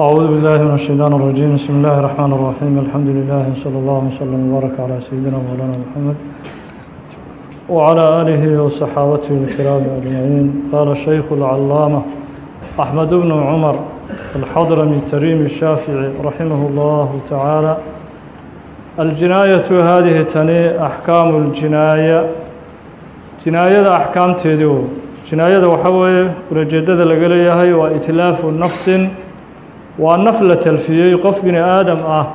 أعوذ بالله من الشيطان الرجيم بسم الله الرحمن الرحيم الحمد لله صلى الله وسلم وبارك على سيدنا مولانا محمد وعلى آله وصحابته الكرام أجمعين قال الشيخ العلامة أحمد بن عمر الحضرمي التريم الشافعي رحمه الله تعالى الجناية هذه تني أحكام الجناية جناية أحكام تدو جناية وحوي ورجدد لقليهي وإتلاف نفس waa naf la talfiyey qof bini aadam ah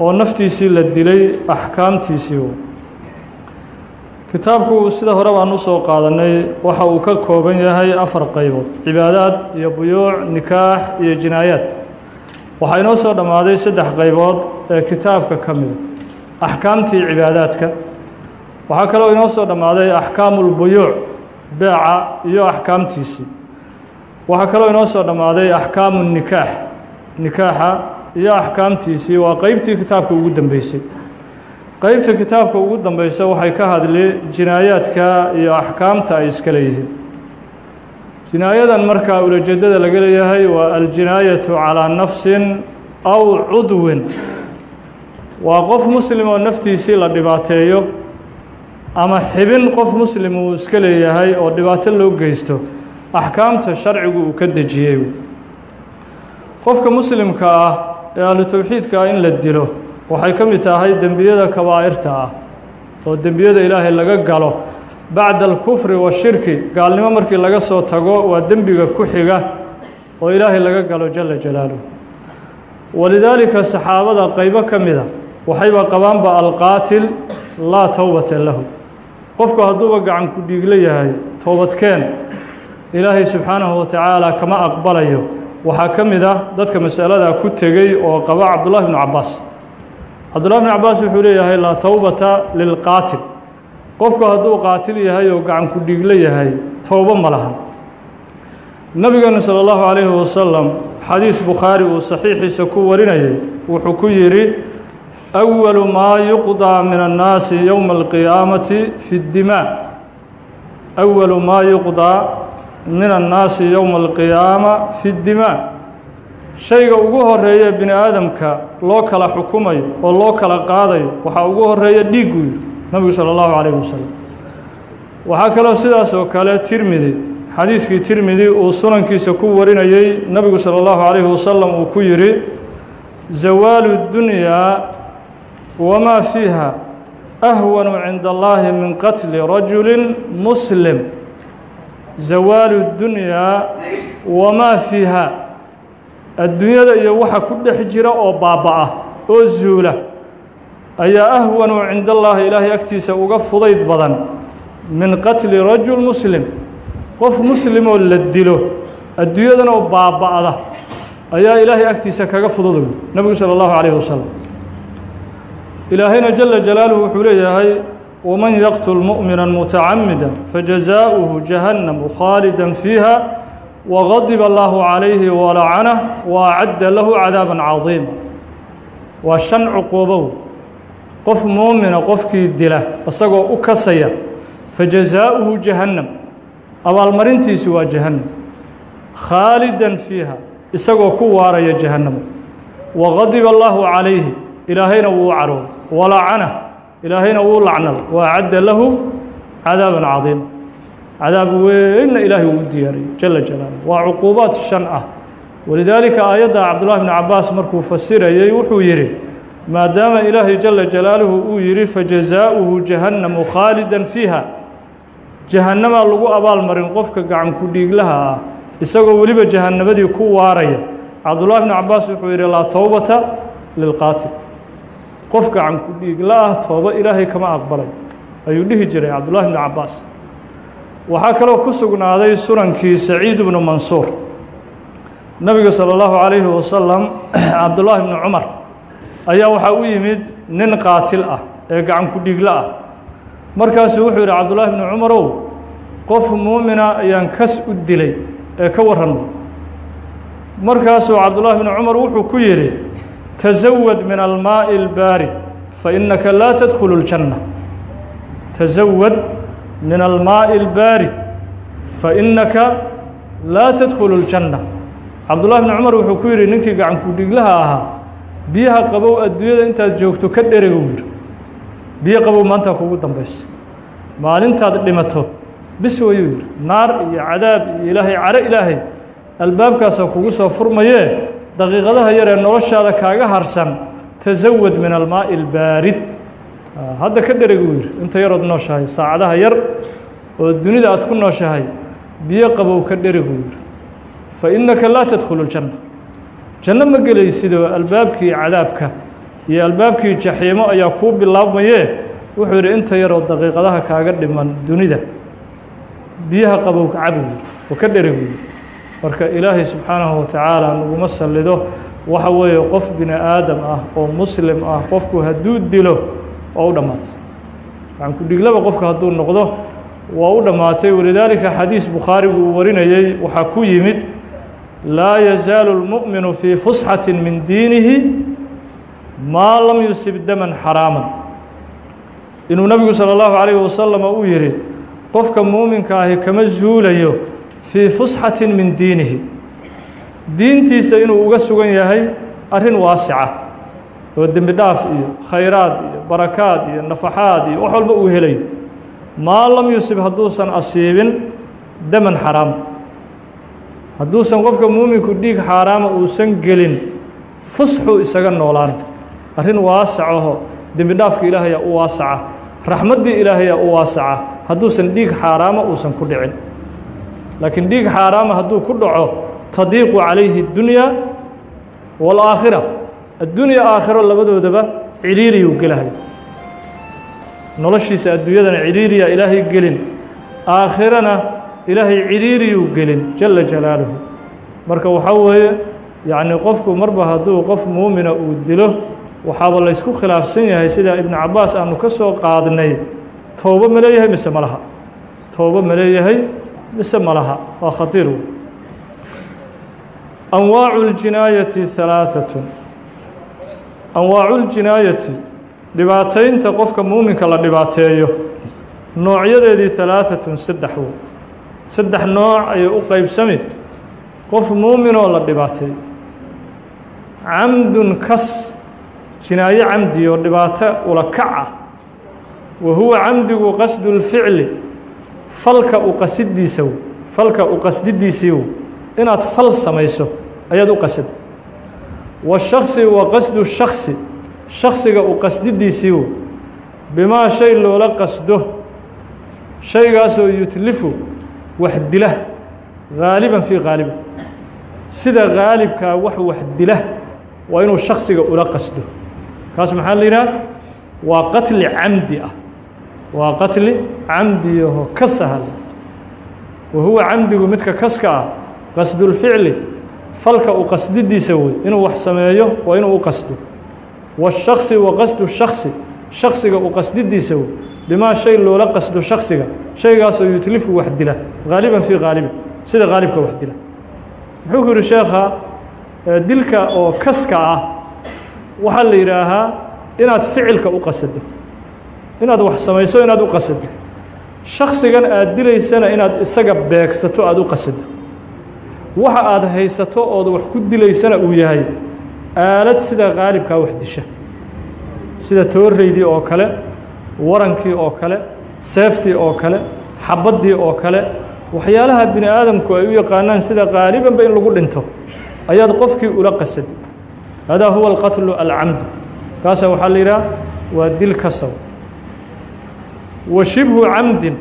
oo naftiisii la dilay axkaamtiisii kitaabku sida hore baan u soo qaadanay waxa uu ka kooban yahay afar qaybood cibaadaad iyo buyuuc nikaax iyo jinaayaad. Waxaa inoo soo dhammaaday saddex qaybood ee kitaabka ka mida axkaamtii cibaadaadka. Waxaa kaloo inoo soo dhammaaday axkaamulbuyuuc beeca iyo axkaamtiisii waxaa kaloo inoo soo dhammaaday axkaamu nikaax nikaaxa iyo axkaamtiisii waa qeybtii kitaabka ugu dambeysay. Qeybta kitaabka ugu dambeysa waxay ka hadli jinaayaadka iyo axkaamta ay iska leeyihiin. Jinaayadan markaa ulajeedada laga leeyahay waa aljinaayatu calaa nafsin aw cudwin. Waa qof muslim oo naftiisii la dhibaateeyo ama xibin qof muslim uu iska leeyahay oo dhibaato loo geysto axkaamta sharcigu uu ka dejiyey. Qofka muslimka ah ee ahlu towxiidka ah in la dilo waxay ka mid tahay dembiyada kabaa'irta ah oo dembiyada ilaahay laga galo. Bacda alkufri washirki gaalnimo markii laga soo tago waa dembiga ku xiga oo ilaahay laga galo jala jalaaluh walidaalika saxaabada qeybo ka mida waxayba qabaanba alqaatil laa towbata lahu. Qofku hadduuba gacan ku dhiigla yahay toobadkeen ilaahay subxaanahu watacaala kama aqbalayo waxaa ka mid ah dadka masaladaa ku tegey oo qaba cabdullahi bnu cabaas cabdullahi bnu cabaas wuxuu leeyahay laa towbata lilqaatil qofku hadduu qaatil yahay oo gacan ku dhiigla yahay towbo ma lahan nabigeenu salى اllahu calayhi wasalam xadiis bukhaari uu saxiixiisa ku warinayay wuxuu ku yidhi أwalu maa yuqضىa min الnaasi yowma اlqiyaamati fi اdimaa أwalu maa yuqضىa min annaasi yowma alqiyaama fi dimaa shayga ugu horreeya bini aadamka loo kala xukumayo oo loo kala qaadayo waxaa ugu horreeya dhiigguu yidhi nabigu sala allahu calayhi wasalam waxaa kaloo sidaas oo kale tirmidi xadiiskii tirmidi uu sunankiisa ku warinayey nabigu sala allahu calayhi wasalam uu ku yidhi zawaalu dunyaa wama fiiha ahwanu cinda allaahi min qatli rajulin muslim zawaalu dunyaa wamaa fiiha. Adduunyada iyo waxa ku dhex jira oo baaba-a oo zuula ayaa ahwanu cinda allaahi ilaahay agtiisa uga fudayd badan. Min qatli rajul muslim qof muslimoo la dilo adduunyadana oo baaba-da ayaa ilaahay agtiisa kaga fududay nebigu salى اllahu calayh wasalam ilaahayna jala jalaaluhu wuxuu leeyahay wman yqtl muؤmina mutacamida fajazaؤuhu jahannamu khaalida fiiha wغadib allahu calayhi walacanah waacadda lahu cadaaba cadiima waa shan cuquubow qof muumina qofkii dila isagoo u kasaya fajazaؤuhu jahannam abaalmarintiisu waa jahannam khaalida fiiha isagoo ku waaraya jahannamo wغadib allahu calayhi ilaahayna wuu carooday walacanah ilaahayna wuu lacnada waacadda lahu cadaaban cadiima cadaab weynna ilaahay uu diyaariyey jala jalaaluh waa cuquubaad shan ah. Walidaalika aayadda cabdullahi bnu cabaas markuu fasirayey wuxuu yidhi maadaama ilaahay jala jalaaluhu uu yidhi fajazaa'uhu jahannamu khaalidan fiiha. Jahannamaa lagu abaalmarin qofka gacan ku dhiiglaha ah isagoo weliba jahannamadii ku waaraya. Cabdullahi bnu cabaas wuxuu yidhi laa towbata lilqaatil qof gacan ku dhiigla ah toobo ilaahay kama aqbalay. Ayuu dhihi jiray cabdullahi bnu cabaas waxaa kaloo ku sugnaaday sunankii saciid bnu mansuur. Nabiga salى اllahu calayhi wasalam cabdullaahi bnu cumar ayaa waxaa u yimid nin qaatil ah ee gacan ku dhiigla ah. Markaasuu wuxuu yidhi cabdullaahi bnu cumarow qof muumina ayaan kas u dilay ee ka warranma markaasuu cabdullaahi bnu cumar wuxuu ku yidhi تزود من الماء البارد فإنك لا تدخل الجنة تزود من الماء البارد فإنك لا تدخل الجنة cabdullahi bni cumar wuxuu ku yidhi ninkii gacankudhiglaha ahaa biyaha qabow adduunyada intaad joogto ka dherega uu yidhi biyo qabow maanta kugu dambaysa maalintaad dhimato bis wayuu yidhi naar iyo cadaab iyo ilaahay caro ilaahay albaabkaasaa kugu soo furmayee daqiiqadaha yar ee noloshaada kaaga harsan tasawad min almaa'i albaarid. Hadda ka dhereg uu yidhi inta yarood nooshahay saacadaha yar oo dunida aad ku nooshahay biyo qabow ka dhereg uu yidhi fa innaka laa tadkhulu ljanna janno ma gelaysidoo albaabkii cadaabka iyo albaabkii jaxiimo ayaa kuu bilaabmayee? Wuxuu yidhi inta yaroo daqiiqadaha kaaga dhiman dunida biyaha qabow cabu yidhi oo ka dhereg uu yidhi marka ilaahay subxaanahu watacaala laguma salido waxa weeye qof bini aadam ah oo muslim ah qofku hadduu dilo waa u dhammaato yankudhiglaba qofka hadduu noqdo waa u dhammaatay. Walidaalika xadiis bukhaarigu uu warinayey waxaa ku yimid laa yazaalu lmu'minu fii fusxati min diinihi maa lam yusib daman xaraaman. Inuu nabigu salى اllahu calayhi wasalama uu yihi qofka muuminka ahi kama zuulayo fii fusxati min diinihi. Diintiisa inuu uga sugan yahay arrin waasica oo dembi dhaaf iyo khayraad iyo barakaad iyo nafaxaad iyo wax walba uu helayo maa lam yusib hadduusan asiibin daman xaraam. Hadduusan qofka muuminku dhiig xaaraama uusan gelin fusxuu isaga noolaan. Arrin waasacaho dembi dhaafka ilaahayaa u waasaca raxmaddii ilaahayaa u waasaca hadduusan dhiig xaaraama uusan ku dhicin laakiin dhiig xaaraama hadduu ku dhaco tadiiqu calayhi اdunyaa wاlaakhira addunya aakhiro labadoodaba ciriiriyuu gelahay. Noloshiisa adduunyadana ciriiriya ilaahay gelin. Aakhirana ilaahay ciriiriyuu gelin jala jalaaluhu. Marka waxaa weeye yacni qofku marba hadduu qof muumina uu dilo waxaaba laysku khilaafsan yahay sida ibnu cabaas aanu ka soo qaadnay. Towbo ma leeyahay mise ma laha? Towbo ma leeyahay mise ma laha waa khatiir wey anwaacu اljinaayati halaaثatun anwaacu ljinaayati dhibaataynta qofka muuminka la dhibaateeyo noocyadeedii halaaثatun saddex wey saddex nooc ayay u qeybsami qof muuminoo la dhibaateeyo camdun kas jinaayo camdi oo dhibaato ula kac ah wa huwa camdigu qasdu lficli falka u qasidiisa falka u qasdidiisii wey inaad fal samayso ayaad u qasada washaksi wa qasdu shaksi shaksiga u qasdidiisii wey bimaa shay loola qasdo shaygaasoo yutlifu wax dila gaaliban fii gaaliban sida gaalibkaa wax wax dila waa inuu shaksiga ula qasdo. Kaas maxaa la yidhaha waa qatli camdi ah waa qatli camdiyaho kas ahal wa huwa camdigu midka kaska ah qasdulficli falka u qasdidiisa wey inuu wax sameeyo waa inuu u qasdo. Washaksi wa qasdu shaksi shaksiga u qasdidiisa wey bimaa shay loola qasdo shaksiga shaygaasoo yutlifu wax dila gaaliban fii gaalibin sida gaalibka wax dila. Muxuu ku yihi sheekha dilka oo kaska ah waxaa la yidhaahaa inaad ficilka u qasado inaad wax samayso inaad u qasado shaksigan aad dilaysana inaad isaga beegsato aada u qasado waxa aad haysato ood wax ku dilaysana uu yahay. Aalad sida gaalibkaa wax disha. Sida tooreydii oo kale warankii oo kale seeftii oo kale xabaddii oo kale. Waxyaalaha bini aadamku ay u yaqaanaan sida qaalibanba in lagu dhinto. Ayaad qofkii ula qasadi hadaa huwa alqatlu alcamdu kaasa waxaa la yidhaha waa dil kasaw wa shibhu camdin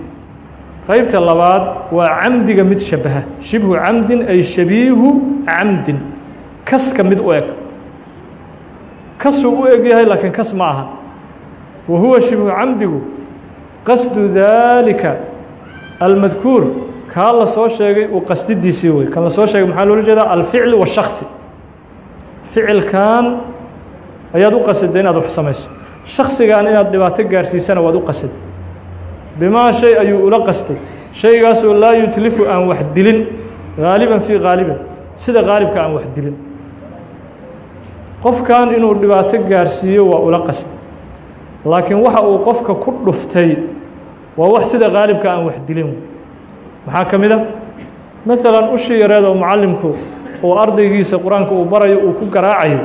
qaybta labaad waa camdiga mid shabaha shibhu camdin ay shabiihu camdin kaska mid u eg kasuu u eg yahay laakiin kas ma aha wa huwa shibhu camdigu qasdu daalika almadkuur kaa la soo sheegay uu qasdidiisii wey kan la soo sheegay maxaa loola jeedaa alficli washaksi ficilkan ayaad u qasida inaad wax samayso shaksigan inaad dhibaato gaarsiisana waad u qasida bimaa shay ayuu ula qastay. Shaygaasoo laa yutlifu aan wax dilin gaaliban fii gaalibin sida gaalibka aan wax dilin. Qofkan inuu dhibaato gaarsiiyo waa ula qastay. Laakiin waxa uu qofka ku dhuftay waa wax sida gaalibka aan wax dilin. Maxaa ka mid a maalan ushii yareed oo mucallimku oo ardaygiisa qur'aanka uu barayo uu ku garaacayo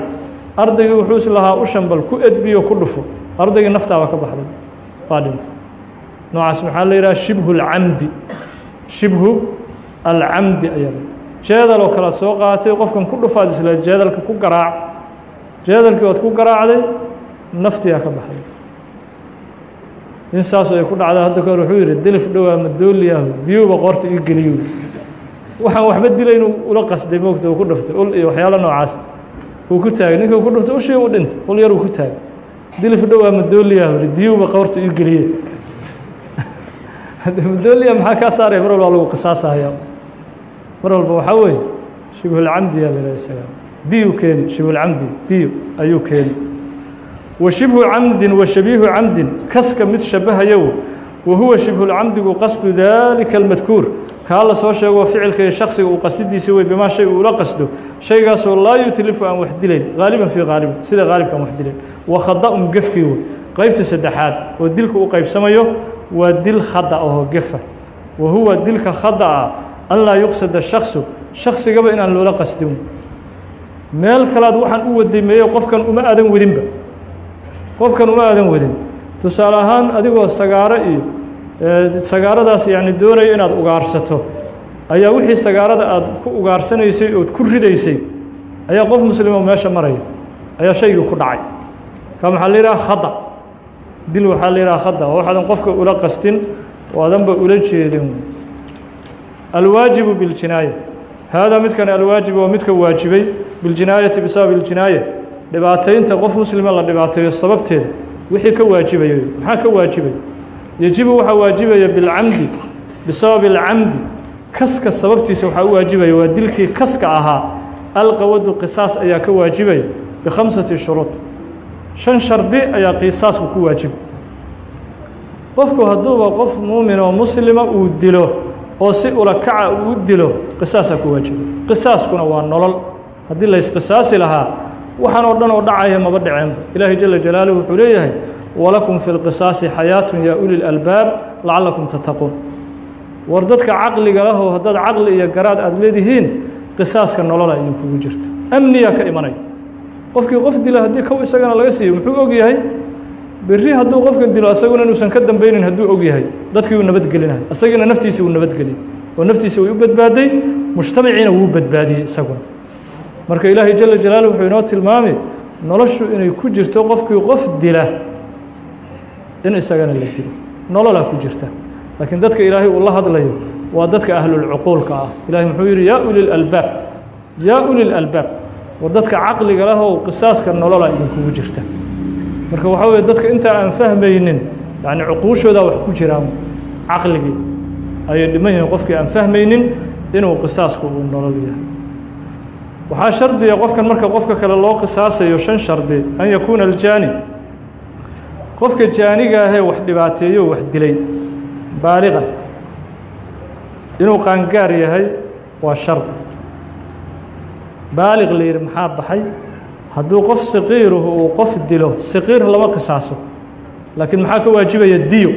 ardaygii wuxuu is lahaa u shambal ku edbiyo ku dhufo. Ardaygii naftaaba ka baxday. Waa dhintay noocaas maxaa la yidhaha shibhu اlcamdi shibhu alcamdi ayaa jeedal oo kale ad soo qaaatay qofkan ku dhufaad isla jeedalka ku garaac jeedalkii ood ku garaacday naftiyaa ka baxday. Nin saasoo ay ku dhacda hadda kahor wuxuu yidhi delif dhowaa madooliyahu diyuuba qoorta ii geliyu waxaan waxba dilay inuu ula qasday moogta uu ku dhuftay ul iyo waxyaalo noocaas. Uu ku taagay ninkii ku dhuftay ushii u dhintay ul yar uu ku taagay. Dilif dhowaa madooliyahu diyuuba qoorta ii geliye madooliya maxaa kaa saaraya mar walba lagu qisaasahaya mar walba waxaa weeye shibhulcamdiyaa la yidhaha isaga diyu keeni shibhulcamdi diyu ayuu keeni wa shibhu camdin wa shabiihu camdin kaska mid shabahayow wa huwa shibhulcamdigu qasdu daalika almadkuur. Kaa la soo sheego ficilka iyo shaksiga uu qastidiisa wey bimaa shay uu ula qasdo. Shaygaasoo laa yutlifu aan wax dilayn haaliban fii haalibin sida haalibka aan wax dilayn. Wa khada-un gefkii wey qeybta saddexaad oo dilka u qeybsamayo waa dil khada ahoo gefa. Wa huwa dilka khada ah an laa yuqsada shaksu shaksigaba inaan loola qasdin. Meel kalaad waxaan u wadameeyo qofkan uma aadan wadinba qofkan uma aadan wadin tusaale ahaan adigoo sagaaro iyo sagaaradaas yacni doonayo inaad ugaarsato ayaa wixii sagaarada aad ku ugaarsanaysay ood ku ridaysay ayaa qof muslimo meesha maraya ayaa shaygii ku dhacay. Ka maxaa la yidhaha? Khada dil waxaa la yidhaha khada oo waxaadan qofka ula qastin oo adanba ula jeedin alwaajibu biاljinaaya haadaa midkan alwaajib waa midka waajibay biاljinaayati bisabab اljinaaya dhibaataynta qof muslima la dhibaateeyo sababteeda wixii ka waajibaya maxaa ka waajibay yejibu waxaa waajibaya bilcamdi bisababi اlcamdi kaska sababtiisa waxaa u waajibaya waa dilkii kaska ahaa alqawadu qisaas ayaa ka waajibaya bikhamsati shuruud shan shardi ayaa qisaasku ku waajiba qofku hadduuba qof muumin oo muslima uu dilo oo si ula kaca uu dilo qisaasaa ku waajiba qisaaskuna waa nolol. Haddii laysqisaasi lahaa waxaan oo dhan oo dhacaya maba dhaceenba ilaahay jala jalaaluhu wuxuu leeyahay walakum fi lqisaasi xayaatun yaa uli lalbaab lacalakum tattaquun. War dadka caqliga lahoo haddaad caqli iyo garaad aada leedihiin qisaaska nolola idinkugu jirta. Amniyaa ka imanaya qofkii qof dila haddii kow isagana laga siiyo muxuu og yahay berri hadduu qofkan dilo asaguna inuusan ka dambeynin hadduu og yahay dadkii uu nabadgelinayo isagiina naftiisi uu nabadgeliyey oo naftiisa way u badbaaday mujtamaciina wuu badbaadiyey isaguna. Marka ilaahay jala jalaaluh wuxuu inoo tilmaamay noloshu inay ku jirto qofkii qof dila in isagana la dilo. Nololaa ku jirta. Laakiin dadka ilaahay uu la hadlayo waa dadka ahlulcuquulka ah. Ilahay muxuu yidhi yaa uli lalbaab yaa uli lalbaab war dadka caqliga leh oo qisaaska nolola idinkugu jirta marka waxaa weye dadka intaa aan fahmaynin yani cuquushoodaa wax ku jiraan caqligii ayay dhiman yihiin qofkii aan fahmaynin inuu qisaasku uu nolol yahay. Waxaa shardiga qofkan marka qofka kale loo qisaasayo shan shardi an yakuuna aljaani. Qofka jaaniga ahee wax dhibaateeyo wax dilay baaliqan. Inuu qaangaar yahay waa shardi baaliq la yidhi maxaa baxay? Hadduu qof saqiiruhu uu qof dilo saqiir lama qisaaso laakiin maxaa ka waajibaya diyo?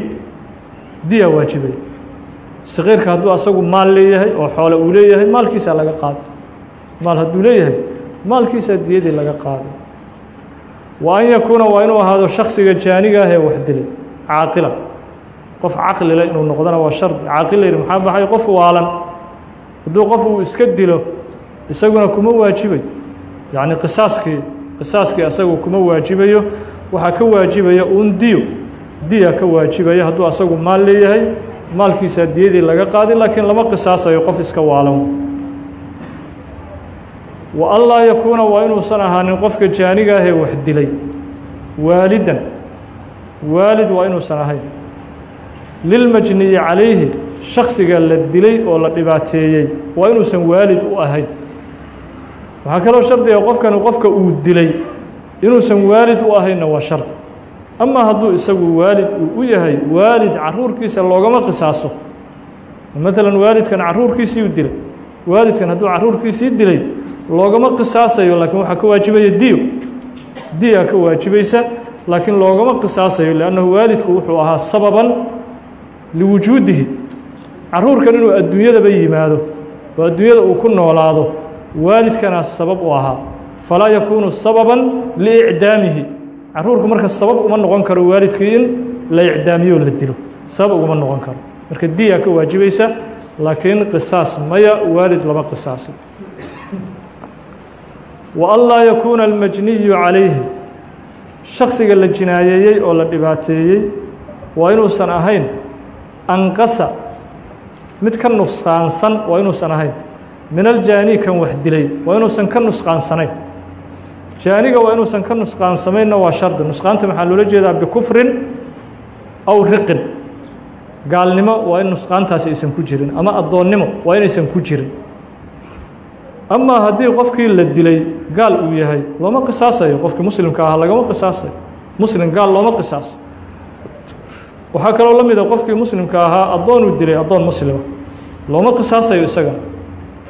Diyaa waajibaya saqiirka hadduu asagu maal leeyahay oo xoole uu leeyahay maalkiisaa laga qaado. Maal hadduu leeyahay maalkiisaa diyadii laga qaado. Wa an yakuuna waa inuu ahaado shaksiga jaaniga ah ee wax dilay caaqila. Qof caqlile inuu noqdona waa shardi caaqil la yidhi maxaa baxay? Qof waalan. Hadduu qof uu iska dilo isaguna kuma waajibay. Yacni qisaaskii qisaaskii asagu kuma waajibayo waxaa ka waajibaya uun diyo. Diya ka waajibaya hadduu asagu maal leeyahay maalkiisaa diyadii laga qaadin laakiin lama qisaasayo qof iska waalan wa an yakuuna waa inuusan ahaanin qofka jaaniga ahee wax dilay. Waalidan waalid waa inuusan ahayn. Lilmajniyi calayhi shaksiga la dilay oo la dhibaateeyey waa inuusan waalid u ahayn waxaa kaloo shardiga qofkani qofka uu dilay inuusan waalid u ahaynna waa shardi ama hadduu isagu waalid uu u yahay waalid caruurkiisa loogama qisaaso. Maalan waalidkan caruurkiisii u dilay waalidkan hadduu caruurkiisii dilay loogama qisaasayo laakiin waxaa ka waajibaya diyo. Diyaa ka waajibaysa laakiin loogama qisaasayo liannahu waalidku wuxuu ahaa sababan liwujuudihi. Caruurkan inuu adduunyadaba yimaado oo adduunyada uu ku noolaado waalidkana sabab u ahaa. Falaa yakuunu sababan liicdaamihi. Caruurku marka sabab uma noqon karo waalidkii in la icdaamiyo la dilo. Sabab uguma noqon karo. Marka diyaa ka waajibaysa laakiin qisaas maya waalid lama qisaasi wa an laa yakuuna almajniyu calayhi. Shaksiga la jinaayeeyey oo la dhibaateeyey waa inuusan ahayn. Anqasa. Mid ka nusqaansan waa inuusan ahayn min aljaani kan wax dilay waa inuusan ka nusqaansanayn. Jaaniga waa inuusan ka nusqaansamaynna waa shardi. Nusqaanta maxaa loola jeedaa bikufrin aw riqin. Gaalnimo waa in nusqaantaasi aysan ku jirin ama addoonnimo waa inaysan ku jirin. Amaa haddii qofkii la dilay gaal uu yahay looma qisaasayo. Qofkii muslimka ahaa lagama qisaasayo muslim gaal looma qisaaso waxaa kaloo la mida qofkii muslimka ahaa addoon uu dilay addoon muslima. Looma qisaasayo isaga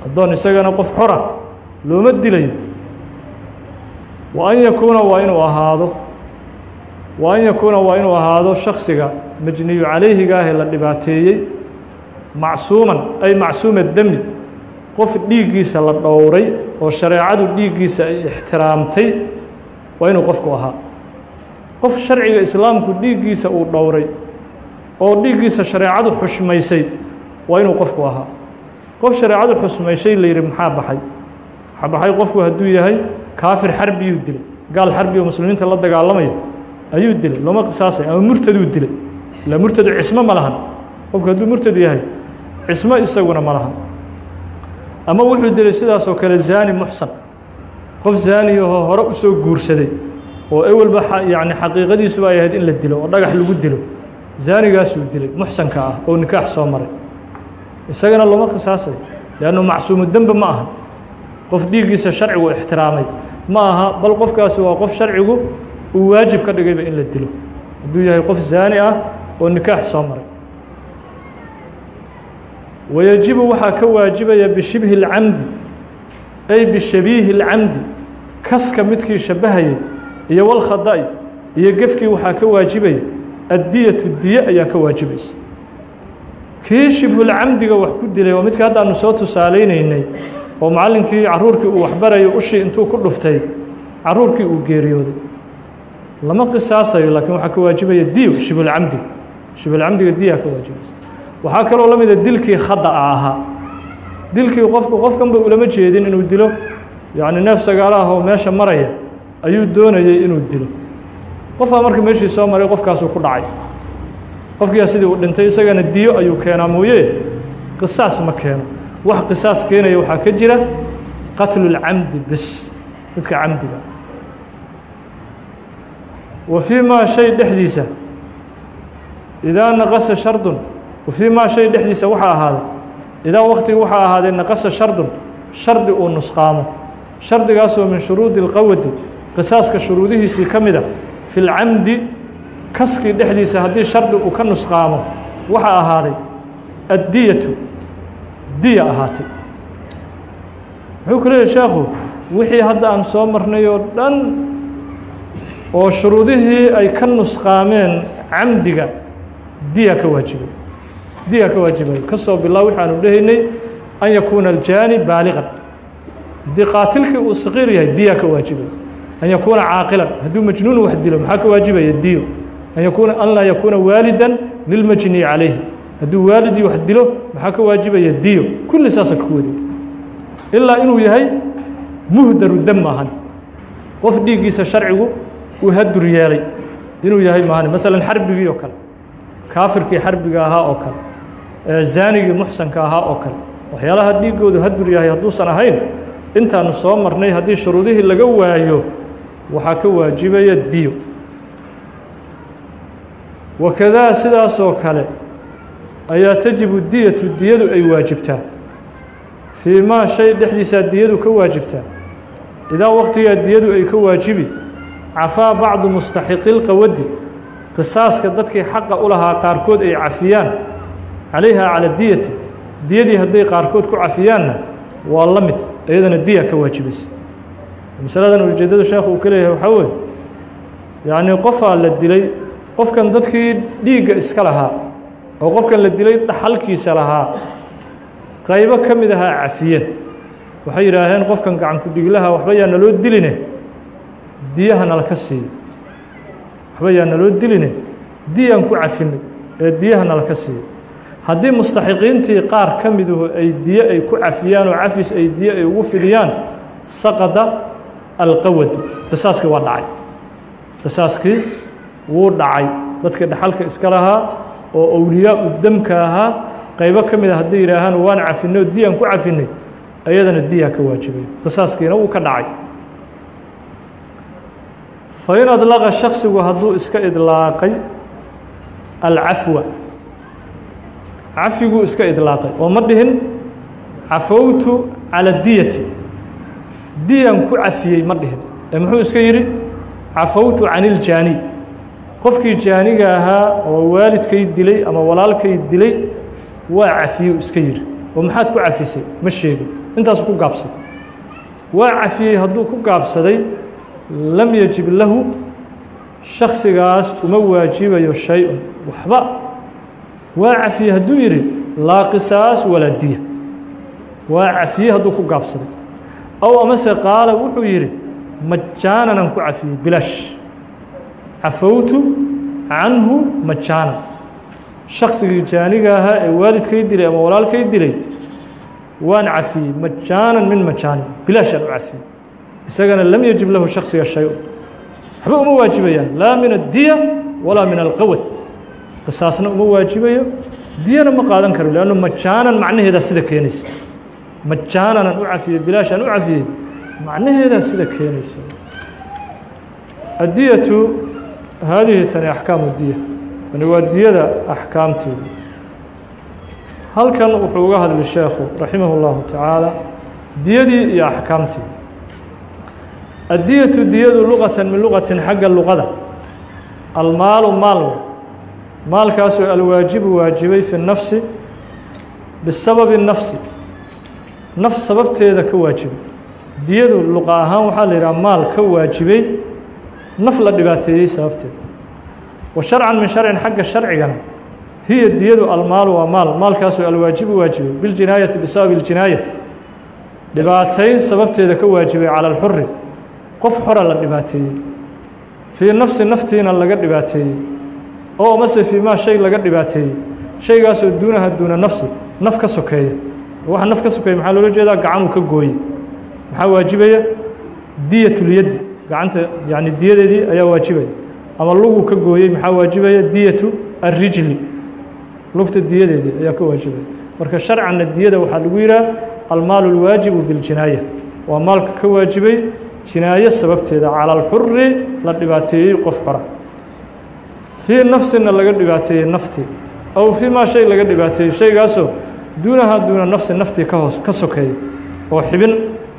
addoon isagana qof xora looma dilayo. Wa an yakuuna waa inuu ahaado. Wa an yakuuna waa inuu ahaado shaksiga majniyu calayhiga ah ee la dhibaateeyey. Macsuuman ay macsuuma demi qof dhiiggiisa la dhowray oo shareecadu dhiiggiisa ay ixtiraamtay waa inuu qofku ahaa. Qof sharciga islaamku dhiiggiisa uu dhowray oo dhiiggiisa shareecadu xushmaysay waa inuu qofku ahaa qof shareecadu xusmayshay la yidhi maxaa baxay? Waxaa baxay? Qofku hadduu yahay kaafir xarbiyuu dilay. Gaal xarbi oo muslimiinta la dagaalamaya ayuu dilay. Looma qisaasay ama murtaduu dilay. Ila murtadu cismo ma lahan. Qofku hadduu murtad yahay cismo isaguna ma lahan. Ama wuxuu dilay sidaasoo kale zaani muxsan. Qof zaani ahoo hore u soo guursaday oo ewelba yani xaqiiqadiisuba ay ahayd in la dilo oo dhagax lagu dilo. Zaanigaasuu dilay muxsanka ah oo nikaax soo maray isagana looma qisaasayo leannu macsuumu dembe ma aha. Qof dhiiggiisa sharcigu ixtiraamay ma aha bal qofkaasi waa qof sharcigu uu waajib ka dhigayba in la dilo. Hadduu yahay qof zaani ah oo nikaax soo maray. Wayajibu waxaa ka waajibaya bishibhi اlcamdi ay bishabiihi اlcamdi kaska midkii shabahayay iyo walkhada'i iyo gefkii waxaa ka waajibaya addiyatu diye ayaa ka waajibaysa kii shibhulcamdiga wax ku dilay waa midka haddaanu soo tusaalaynaynay oo macallinkii caruurkii uu waxbarayo ushii intuu ku dhuftay caruurkii uu geeriyooday. Lama qisaasayo laakiin waxaa ka waajibaya diyo shibhulcamdiga shibhulcamdiga diyaa ka waajibaysa. Waxaa kaloo la mida dilkii khada'a ahaa dilkii qofku qofkanba ulama jeedin inuu dilo. Yacni neef sagaalo ah oo meesha maraya ayuu doonayay inuu dilo. Qofaa marka meeshii soo maray qofkaasuu ku dhacay qofkiyaa sidii uu dhintay isagana diyo ayuu keenaa mooye. Qisaas ma keeno. Wax qisaas keenaya waxaa ka jira qatlulcamdi bis midka camdiga. Wa fii maa shay dhexdiisa. Idaa naqasa shardun wa fii maa shay dhexdiisa waxaa ahaaday. Idaa waktiga waxaa ahaaday naqasa shardun shardi uu nusqaamo. Shardigaasoo min shuruudi اlqawadi qisaaska shuruudihiisii ka mida fi lcamdi kaskii dhexdiisa haddii shardi uu ka nusqaamo waxaa ahaaday addiyatu diya ahaatay. Muxuu ku leeyahy sheekhu wixii hadda aan soo marnay oo dhan oo shuruudihii ay ka nusqaameen camdiga diya ka waajibay. Diya ka waajibay. Ka soo bilaa waxaanu dhehaynay an yakuuna aljaani baaliqan. Haddii qaatilkii uu saqiir yahay diya ka waajibay. An yakuuna caaqilan. Hadduu majnuun wax dilo maxaa ka waajibaya? Diyo an yakuuna an laa yakuuna waalidan lilmajni calayhi hadduu waalidii wax dilo maxaa ka waajibaya diyo kulli saasa ku waday ilaa inuu yahay muhdaru dam maahan qof dhiiggiisa sharcigu uu hadur yeelay inuu yahay maahan maalan xarbigii oo kale kaafirkii xarbiga ahaa oo kale zaanigii muxsanka ahaa oo kale waxyaalaha dhiiggoodu hadur yahay hadduusan ahayn intaanu soo marnay haddii shuruudihii laga waayo waxaa ka waajibaya diyo wakadaa sidaasoo kale ayaa tajibu diyatu diyadu ay waajibtaa fii maa shay dhexdiisaa diyadu ka waajibtaa idaa waktigaa diyadu ay ka waajibi cafaa bacdu mustaxiqi lqawadi qisaaska dadkii xaqa u lahaa qaarkood ay cafiyaan calayha cala diyati diyadii hadday qaarkood ku cafiyaanna waa la mid iyadana diya ka waajibaysa masaladan ujeeddada sheekhu uu ka leeyahay waxaa weeye yacnii qofaa la dilay qofkan dadkii dhiigga iska lahaa oo qofkan la dilay dhaxalkiisa lahaa qaybo ka mid ahaa cafiyeen waxay yidhaaheen qofkan gacan ku-dhiglaha waxba yaa naloo diline. Diyaha nalaka siiyo waxba yaa naloo diline. Diyaan ku cafinay ee diyaha nalaka siiyo haddii mustaxiqiintii qaar ka miduhu ay diye ay ku cafiyaan oo cafis ay diye ay ugu fidiyaan saqada alqawadu qisaaskii waa dhacay. Qisaaskii wuu dhacay. Dadkii dhaxalka iska lahaa oo owliyaa u demka ahaa qaybo ka mida hadday yidhaahaan waan cafinay oo diyaan ku cafinay ayadana diyaa ka waajibay. Qisaaskiina wuu ka dhacay. Fain adlaqa shaksigu hadduu iska idlaaqay alcafwa. Cafiguu iska idlaaqay. Oo ma dhihin? Cafowtu calى diyati. Diyan ku cafiyey ma dhihin. Ee muxuu iska yidhi? Cafowtu can iljaani qofkii jaaniga ahaa oo waalidkay dilay ama walaalkay dilay waa cafiyey iska yidhi. Oo maxaad ku cafisay? Ma sheegin intaasu ku gaabsaday waa cafiyey hadduu ku gaabsaday lam yajib lahu shaksigaas uma waajibayo shay-un. Waxba. Waa cafiyey hadduu yidhi laa qisaas walaa diya. Waa cafiyey hadduu ku gaabsaday. Ow amase qaala wuxuu yidhi majaanan ku cafiyey bilaash cafowtu canhu majaanan shaksigii jaaniga ahaa ee waalidkay dilay ama walaalkay dilay waan cafiyey majaanan min majaanin bilaashaan u cafiyey isagana lam yajib lahu shaksiga shay-un waxba uma waajibayaan laa min addiya walaa min alqawad qisaasna uma waajibayo diyana ma qaadan karo leanno majaanan macnaheedaa sida keenaysa majaananan u cafiyey bilaashaan u cafiyey macnaheedaa sida keenaysa addiyatu haadihi tani axkaamu diya tani waa diyada axkaamteedu halkan wuxuu uga hadli sheekhu raximah اllahu tacaala diyadii iyo axkaamtii addiyatu diyadu luqatan min luqatin xagga luqada almaalu maal maalkaasoo alwaajibu waajibay fi nafsi bisababi nafsi naf sababteeda ka waajibay diyadu luqa ahaan waxaa la yidhaha maal ka waajibay naf la dhibaateeyey sababteeda wa sharcan min sharcin xagga sharcigana hiya diyadu almaalu waa maal maalkaasoo alwaajibu waajibay biljinaayati bisababi اljinaaya dhibaatayn sababteeda ka waajibay cala alxuri qof xora la dhibaateeyey fii nafsi naftiina laga dhibaateeyey oo amase fii maa shay laga dhibaateeyey shaygaasoo duunaha duuna nafsi naf ka sokeeya. Waxa naf ka sokeeya maxaa loola jeedaa? Gacanuu ka gooye maxaa waajibaya? Diyatulyaddi gacanta yani diyadeedii ayaa waajibaya ama luguu ka gooyey maxaa waajibaya diyatu arrijli lugta diyadeedii ayaa ka waajibaya marka sharcanna diyada waxaa lagu yidhaha almaalu اlwaajibu biاljinaaya waa maalka ka waajibay jinaayo sababteeda calى اlxuri la dhibaateeyey qof xora fii nafsina laga dhibaateeyey naftii aw fii maa shay laga dhibaateeyey shaygaasoo duunaha duuna nafsi naftii ka hoos ka sokeeya oo xibin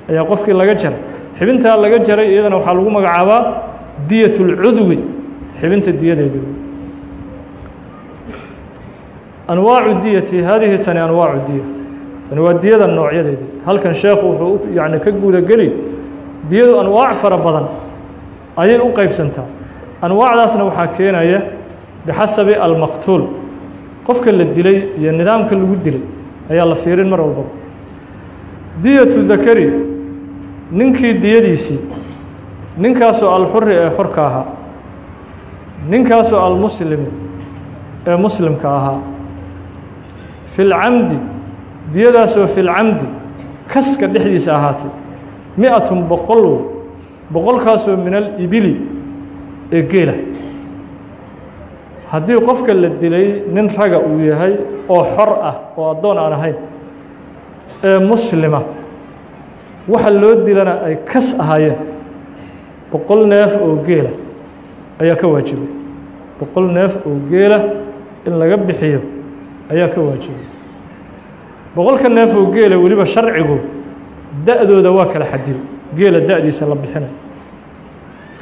ayaa qofkii laga jaray xibintaa laga jaray iyadana waxaa lagu magacaabaa diyat اlcudwi xibinta diyadeedi anwaacu diyati haadihi tani anwaacu diya. Tani waa diyada noocyadeedi halkan sheekhu wuxuu yani ka gudageli diyadu anwaac fara badan ayay u qeybsantaa anwaacdaasna waxaa keenaya bixasabi almaqtuul. Qofka la dilay iyo nidaamka lagu dilay ayaa la fiirin mar walbaba diyatu dakari ninkii diyadiisii ninkaasoo alxuri ee xorka ahaa ninkaasoo almuslimi ee muslimka ahaa fi lcamdi diyadaasoo fi lcamdi kaska dhexdiisa ahaatay mi-atun boqol boqolkaasoo min alibili ee geela. Haddii qofka la dilay nin raga uu yahay oo xor ah oo addoon aan ahayn ee muslima waxa loo dilana ay kas ahaayeen. Boqol neef oo geela ayaa ka waajibay. Boqol neef oo geela in laga bixiyo ayaa ka waajibay. Boqolka neef oo geela weliba sharcigu da-dooda waa kala xadiday geela da-diisa la bixinay.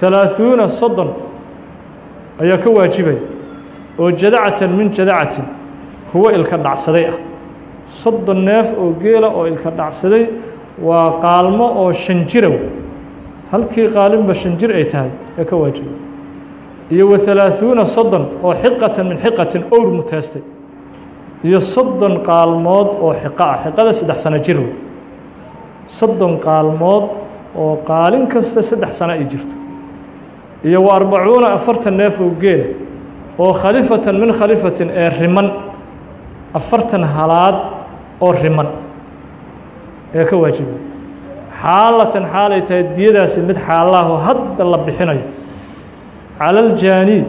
Halaaثuuna soddon ayaa ka waajibaya oo jadacatan min jadacatin kuwo ilka dhacsaday ah. Soddon neef oo geela oo ilka dhacsaday waa qaalmo oo shan jiraw halkii qaalinba shan jir ay tahay ee ka waajibay iyo wa halaaثuuna soddon oo xiqatan min xiqatin owr muteestay iyo soddon qaalmood oo xiqo ah xiqada saddex sano jir soddon qaalmood oo qaalin kasta saddex sano ay jirto. Iyo wa arbacuuna afartan neef oo geela oo khalifatan min khalifatin ee riman. Afartan halaad oo riman ee ka waajibay xaalatan xaalay tahay diyadaasi mid xaalaho hadda la bixinayo. Cala aljaani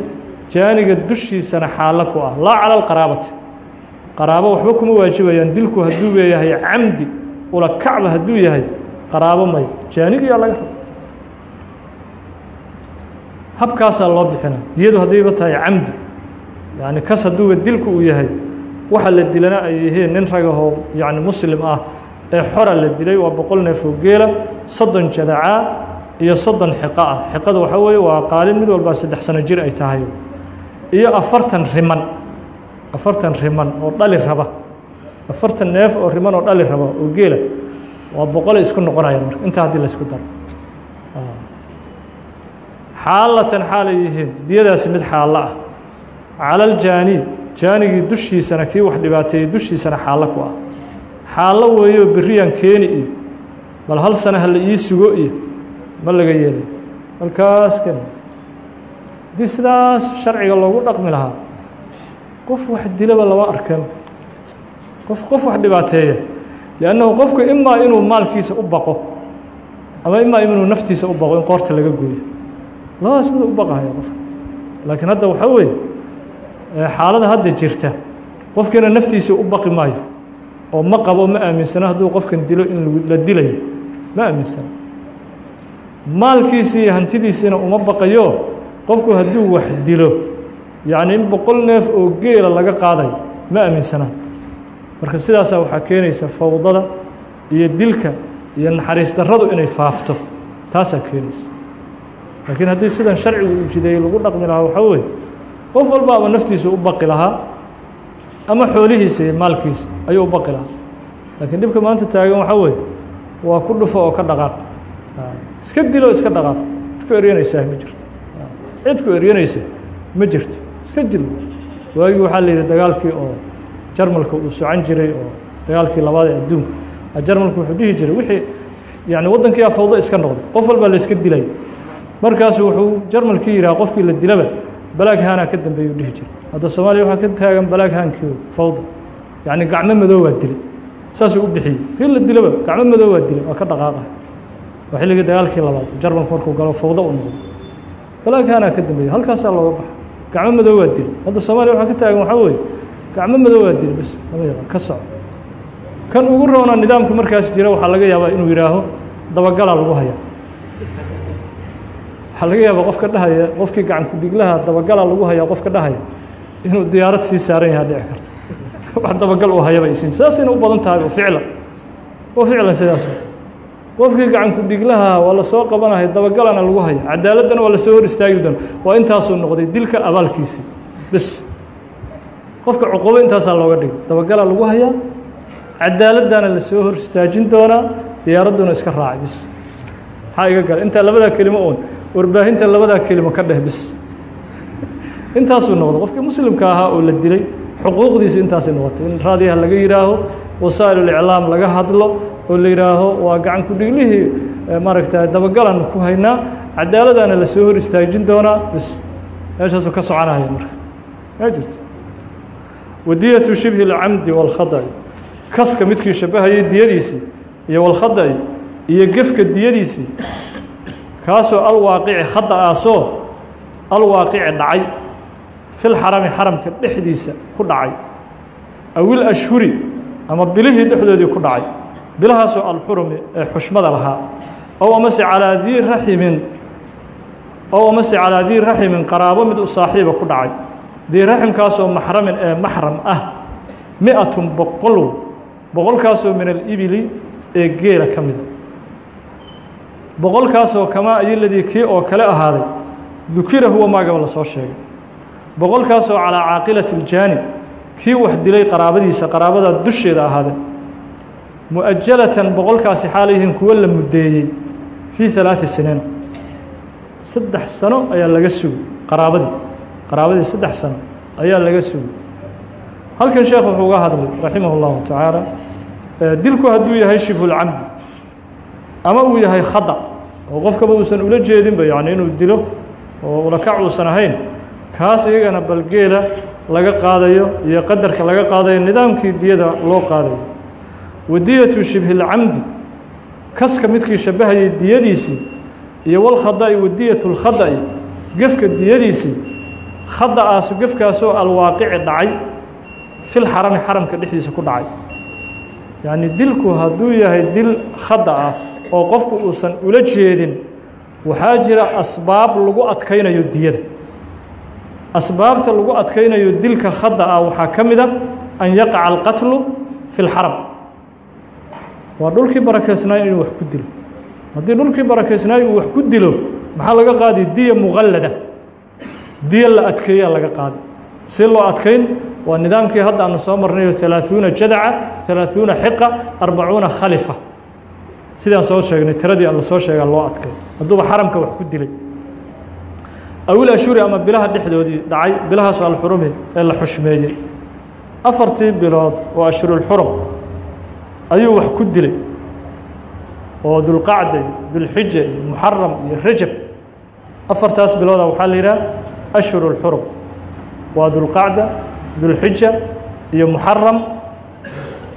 jaaniga dushiisana xaalo ku ah. Laa cala alqaraabati qaraabo waxba kuma waajibayaan. Dilku hadduu leeyahay camdi ula kacba hadduu yahay qaraabo mayo jaanigiyaa laga rabo habkaasaa loo bixina diyadu haddayba tahay camdi. Yani kas hadduuba dilku uu yahay waxa la dilana ay yihiin nin ragahoo yani muslim ah ee xora la dilay waa boqol neef oo geela soddon jadacaa iyo soddon xiqo ah. Xiqada waxaa weeye waa qaalin mid walbaa saddex sano jir ay tahay. Iyo afartan riman afartan riman oo dhali raba. Afartan neef oo riman oo dhali raba oo geela waa boqolay isku noqonayaan marka. Intaa haddii la isku daro. Xaalatan xaalay yihiin. Diyadaasi mid xaallo ah. Cala aljaani jaanigii dushiisana kii wax dhibaateeyey dushiisana xaallo ku ah xaallo weeyo berriyaan keeni iyo bal hal sana ha la ii sugo iyo ma laga yeelay. Markaas ken haddii sidaas sharciga loogu dhaqmi lahaa qof wax dilaba lama arkeen qof qof wax dhibaateeya. Liannahu qofku imaa inuu maalkiisa u baqo ama imaa inuu naftiisa u baqo in qoorta laga gooyo. Labadaas mid u baqahaya qofka laakiin hadda waxaa weeye xaalada hadda jirta qofkiina naftiisa u baqi maayo oo ma qabo ma aaminsano hadduu qofkan dilo in la dilayo ma aaminsano. Maalkiisii iyo hantidiisiina uma baqayo qofku hadduu wax dilo yacni in boqol neef oo geela laga qaadayo ma aaminsana. Marka sidaasaa waxaa keenaysa fawdada iyo dilka iyo naxariis darradu inay faafto taasaa keenaysa. Laakiin haddii sidan sharcigu uu jideeyey lagu dhaqmi lahaa waxaa weeye qof walba ama naftiisa u baqi lahaa ama xoolihiisa iyo maalkiisa ayuu u baqi lahaa laakiin dhibka maanta taagan waxaa weeye waa ku dhufo oo ka dhaqaaq. Iska dilo iska dhaqaaq. Cid ku eryanaysaa ma jirto. Cid ku eryanaysa ma jirto. Iska dil waagii waxaa la yidhi dagaalkii oo jarmalka uu socan jiray oo dagaalkii labaad ee adduunka jarmalku wuxuu dhihi jiray wixii yani waddankiiaa fawdo iska noqday. Qof walbaa la dilay. Markaasu wuxuu jarmalkii yidhaha qofkii la dilaba balaag haanaa ka dambeeyuu dhihi jiray. Hadda soomaaliya waxaa ka taagan balaag haankii fawda. Yacni gacmo madow waa dilay. Saasuu u bixiyey kii la dilaba gacmo madow waa dilay waa ka dhaqaaqa waa xilligii dagaalkii labaad jarmalku markuu galo fawdo u noqdo balaag haanaa ka dambeeyey halkaasaa looga baxa gacmo madow waa dilay. Hadda soomaaliya waxaa ka taagan waxaa weeye gacmo madow waa dilay bas lama yaqaan ka soco kan ugu roona nidaamka markaas jira waxaa laga yaabaa inuu yidhaaho dabagalaa lagu haya waxaa laga yaabaa qofka dhahaya qofkii gacan ku-dhiglaha dabagalaa lagu hayaa qofka dhahaya inuu diyaarad sii saaran yahaa dhici karta wax dabagal uu hayaba isin saasayna u badan tahay ficlan. Oo ficlan sidaas. Qofkii gacan ku-dhiglaha waa la soo qabanaya dabagalana lagu haya cadaaladdana waa la soo hor istaagi doona. Waa intaasuu noqday dilka abaalkiisii bis qofka cuqubo intaasaa looga dhigay. Dabagalaa lagu hayaa cadaaladdaana la soo hor istaajin doonaa diyaaradduna iska raacay bis maxaa iga gala intaa labadaa kelimo oon warbaahinta labadaa kelimo ka dheh bis. Intaasuu noqday qofkii muslimka ahaa oo la dilay xuquuqdiisa intaasay noqotay. In raadiyaha laga yidhaaho wasaa'iluliclaam laga hadlo oo la yidhaaho waa gacan ku-dhiglihii maaragta dabagalan ku haynaa cadaaladdaana la soo hor istaajin doonaa. Bis. Meeshaasuu ka soconaya marka. Ma jirto? Wadiyatu shibhi اlcamdi wاlkhadaci kaska midkii shabahayay diyadiisii iyo walkhadaci iyo gefka diyadiisii kaasoo alwaaqici khada'aasoo alwaaqici dhacay fil xarami xaramka dhexdiisa ku dhacay awil ashhuri ama bilihii dhexdoodii ku dhacay bilahaasoo alxurumi ee xushmada lahaa ow amase calaa dii raximin ow amase calaa dii raximin qaraabo mid u saaxiiba ku dhacay. Dii raximkaasoo maxramin ee maxram ah mi-atun boqol boqolkaasoo min alibili ee geela ka mida boqolkaasoo kamaa ayoladii kii oo kale ahaaday dukira huwa maagaba la soo sheegay. Boqolkaasoo calaa caaqilati iljaani kii wax dilay qaraabadiisa qaraabada dusheeda ahaaday. Mu'ajalatan boqolkaasi xaalayhiin kuwo la muddeeyey fii halaadi siniin. Saddex sano ayaa laga sugay qaraabadii. Qaraabadii saddex sano ayaa laga sugay. Halkan sheekh wuxuu uga hadlay raximah اllahu tacaala dilku hadduu yahay shibhulcamdi ama uu yahay khada oo qofkaba uusan ula jeedinba yacni inuu dilo oo ulakac uusan ahayn kaas iyagana balgeela laga qaadayo iyo qadarka laga qaadayo nidaamkii diyada loo qaadayo. Wadiyatu shibhilcamdi kaska midkii shabahayay diyadiisii iyo walkhada'i wadiyatu lkhada'i gefka diyadiisii khada'aasu gefkaasoo alwaaqici dhacay fil xarami xaramka dhexdiisa ku dhacay. Yacni dilku hadduu yahay dil khada ah oo qofku uusan ula jeedin waxaa jira asbaab lagu adkaynayo diyada asbaabta lagu adkaynayo dilka khada ah waxaa ka mid a an yaqaca alqatlu fi lxaram waa dhulkii barakeysnaay inuu wax ku dilo haddii dhulkii barakeysnaay uu wax ku dilo maxaa laga qaadi diya muqallada diya la adkeeyaa laga qaadi si loo adkayn waa nidaamkii hadda aanu soo marnayo ثalaaثuuna jadaca ثalaaثuuna xiqa arbacuuna khalifa sidaan soo sheegnay tiradii la soo sheegaa loo adkay. Hadduuba xaramka wax ku dilay. Awil ashuri ama bilaha dhexdoodii dhacay bilahaas alxurumi ee la xushmeeyey. Afartii bilood oo ashhurulxurum ayuu wax ku dilay. Oo dulqacda iyo dulxija iyo muxaram iyo rajab. Afartaas bilooda waxaa la yidhaha ashhur اlxurum waa dulqacda dulxija iyo muxaram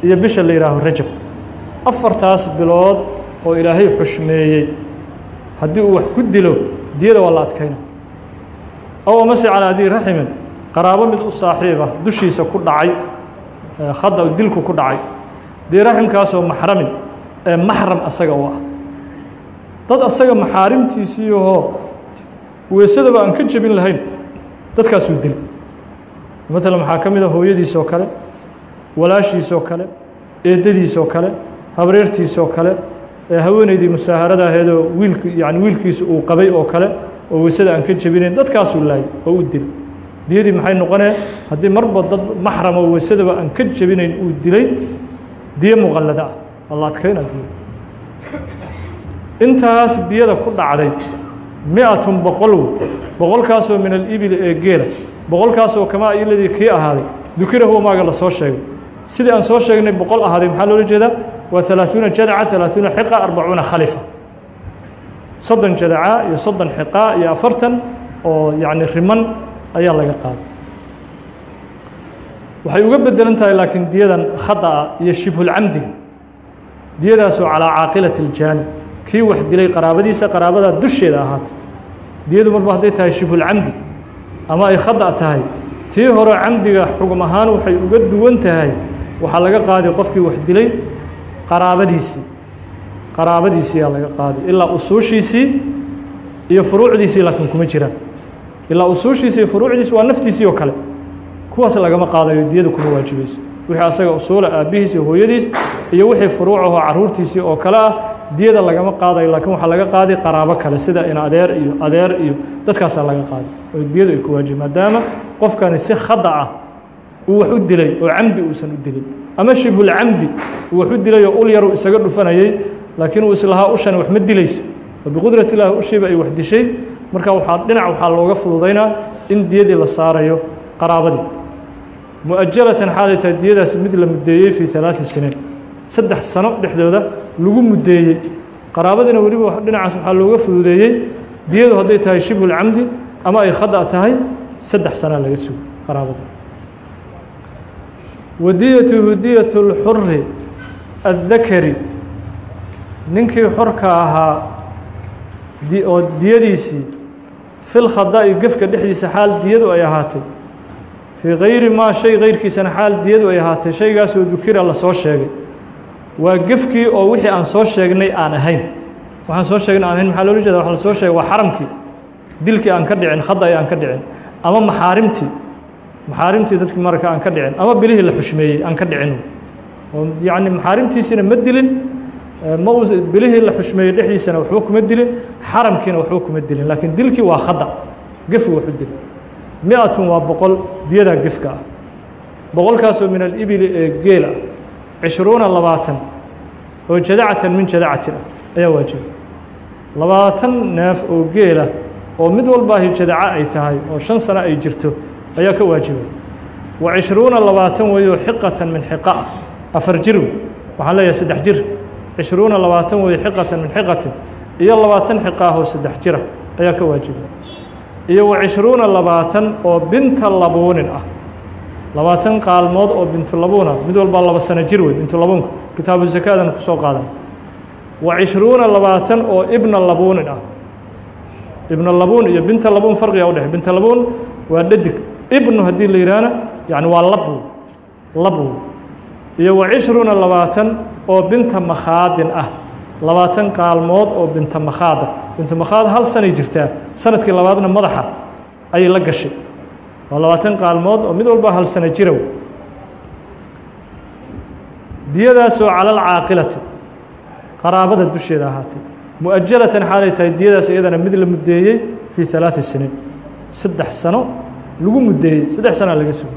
iyo bisha la yihaaho rajab afartaas bilood oo ilaahay xushmeeyey. Haddii uu wax ku dilo diyada waa la adkayna. Ow amase calaa dii raximin qaraabo mid u saaxiib ah dushiisa ku dhacay khada dilku ku dhacay. Dii raximkaasoo maxramin ee maxram asaga u ah. Dad asaga maxaarimtiisiiahoo weysadaba aan ka jebin lahayn dadkaasuu dil. Maalan waxaa ka mid a hooyadiisoo kale walaashiisoo kale eedadiisoo kale habreertiisoo kale ee haweeneydii musaaharada aheedoo wiilk yani wiilkiisa uu qabay oo kale oo weysada aan ka jebinayn dadkaasuu laayay oo u dil diyadii maxay noqonee? Haddii marba dad maxram oo weysadaba aan ka jebinayn uu dilay diyo muqallada ah. Waa la adkayna diya intaas diyada ku dhacday mi-atun boqol boqolkaasoo min alibili ee geela boqolkaasoo kamaa iladii kii ahaaday dukira huwa maaga la soo sheegay. Sidii aan soo sheegnay boqol ahaaday maxaa loola jeedaa waa ثalaaثuuna jadaca ثalaaثuuna xiqa arbacuuna khalifa soddon jadaca iyo soddon xiqa iyo afartan oo yacni riman ayaa laga qaaday waxay uga bedelan tahay laakiin diyadan khada'a iyo shibhulcamdiga diyadaasoo calaa caaqilati اljaani kii wax dilay qaraabadiisa qaraabadaa dusheeda ahaatay diyadu marba hadday tahay shibhulcamdi ama ay khada tahay tii hore camdiga xugum ahaan waxay uga duwan tahay waxaa laga qaaday qofkii wax dilay qaraabadiisii qaraabadiisiiyaa laga qaaday. Ilaa usuushiisii iyo furuucdiisii laakiin kuma jiraan ilaa usuushiisii iyo furuucdiisi waa naftiisii oo kale. Kuwaas lagama qaadayo diyada kuma waajibayso wixii asaga usuula aabbihiis iyo hooyadiis iyo wixii furuucahoo caruurtiisii oo kale ah diyada lagama qaadayo laakiin waxaa laga qaaday qaraabo kale sida in adeer iyo adeer iyo dadkaasaa laga qaaday. Oo diyadu ay ku waajiba maadaama qofkani si khada ah uu wax u dilay oo camdi uusan u dilin. Ama shibhulcamdi uu wax u dilay oo ul yaruu isaga dhufanayey laakiin uu islahaa ushani wax ma dilayso. Oo biqudrat illaahi ushiiba ay wax dishay. Marka waxaa dhinac waxaa looga fududaynaa in diyadii la saarayo qaraabadii. Mu'ajalatan xaalay tahay diyadaas mid la muddeeyey fii alaati siniin saddex sano dhexdooda lagu muddeeyey. Qaraabadiina weliba dhinacaas waxaa looga fududeeyey. Diyadu hadday tahay shibhulcamdi ama ay khada tahay saddex sanaa laga sugo qaraabada wadiyatuhu diyat اlxuri aلdakari ninkii xorka ahaa oo diyadiisii fil khada'i gefka dhexdiisa xaal diyadu ay ahaatay. Fii kayri maa shay kayrkiisana xaal diyadu ay ahaatay. Shaygaasoo dukira la soo sheegay. Waa gefkii oo wixii aan soo sheegnay aan ahayn. Waxaan soo sheegnay aan ahayn maxaa loola jeeda waxa la soo sheegay waa xaramkii. Dilkii aan ka dhicin khada'i aan ka dhicin ama maxaarimtii maxaarimtii dadkii marka aan ka dhicin ama bilihii la xushmeeyey aan ka dhicin. Oo yacni maxaarimtiisina ma dilin ma uu bilihii la xushmeeyey dhexdiisana waxba kuma dilin xaramkiina waxba kuma dilin. Laakiin dilkii waa khada gefu waxu dilin. Mi-atun waa boqol diyadaa gefka ah. Boqolkaasoo min alibili ee geel cishruuna labaatan oo jadacatan min jadacatin ah ayaa waajiba labaatan neef oo geelah oo mid walbaahi jadaca ay tahay oo shan sano ay jirto ayaa ka waajibay. Wa cishruuna labaatan weeyoo xiqatan min xiqa. Ah afar jir waxaan leeyahay saddex jir. Cishruuna labaatan wey xiqatan min xiqatin. Iyo labaatan xiqaahoo saddex jira ayaa ka waajiba iyo wa cishruuna labaatan oo binta labuunin ah. Labaatan qaalmood oo bintulabuuna mid walbaa laba sano jir wey bintulabuunka kitaabu zakaadan ku soo qaadan. Wa cishruuna labaatan oo ibna labuunin ah. Ibna labuun iyo binta labuun farqiga u dhexe. Binta labuun waa dhadig ibnu haddii la yidhaahna yani waa labw labw iyo wa cishruuna labaatan oo binta makhaadin ah. Labaatan qaalmood oo binta makhaada. Binta makhaad hal sanay jirtaa. Sanadkii labaadna madaxa ayay la gashay. Waa labaatan qaalmood oo mid walba hal sano jirow. Diyadaasoo cala alcaaqilati qaraabada dusheeda ahaatay mu'ajalatan xaalay tahay diyadaas iyadana mid la muddeeyey fii ثalaaثi siniin saddex sano lagu muddeeyey saddex sanaa laga sugo.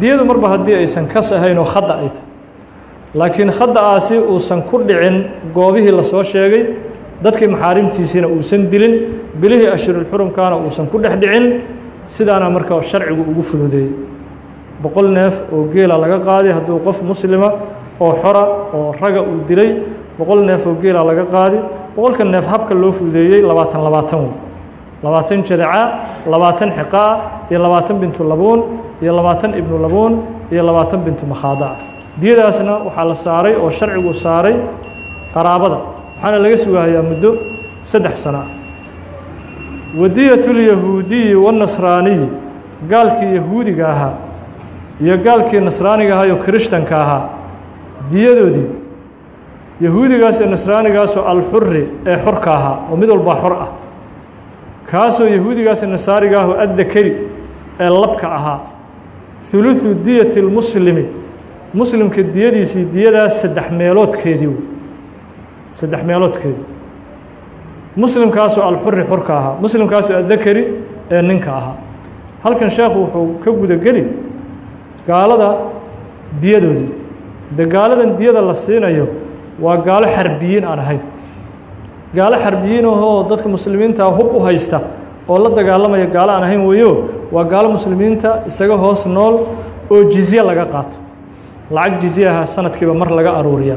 Diyadu marba haddii aysan kas ahayn oo khada ay tahay. Laakiin khada'aasi uusan ku dhicin goobihii la soo sheegay dadkii maxaarimtiisiina uusan dilin bilihii ashhurulxurumkaana uusan ku dhex dhicin sidaana marka sharcigu ugu fududeeyey. Boqol neef oo geela laga qaaday hadduu qof muslima oo xora oo raga uu dilay boqol neef oo geela laga qaadi boqolka neef habka loo fududeeyey labaatan labaatan wey labaatan jadaca labaatan xiqaa iyo labaatan bintu labuun iyo labaatan ibnu labuun iyo labaatan bintu makhaadaca diyadaasna waxaa la saaray oo sharcigu saaray qaraabada. Waxaana laga sugahayaa muddo saddex sano ah wadiyat lyahuudiyi wanasraaniyi gaalkii yahuudiga ahaa iyo gaalkii nasraaniga ahaa iyo kirishtanka ahaa diyadoodii. Yahuudigaas iyo nasraanigaasoo alxuri ee xorka ahaa oo mid walbaa xor ah kaasoo yahuudigaas iyo nasaariga ah oo addakeri ee labka ahaa huluثu diyati lmuslimi muslimka diyadiisii diyadaas saddex meeloodkeedii saddex meeloodkeedii muslimkaasoo alxuri xorka ahaa muslimkaasoo addakeri ee ninka ahaa. Halkan sheekhu wuxuu ka gudageli gaalada diyadoodii. De gaaladan diyada la siinayo waa gaalo xarbiyiin aan ahayn gaalo xarbiyiin ahoo dadka muslimiinta hub u haysta oo la dagaalamaya gaalo aan ahayn weeyo waa gaalo muslimiinta isaga hoos nool oo jizye laga qaato. Lacag jizyaha sanadkiiba mar laga aruuriya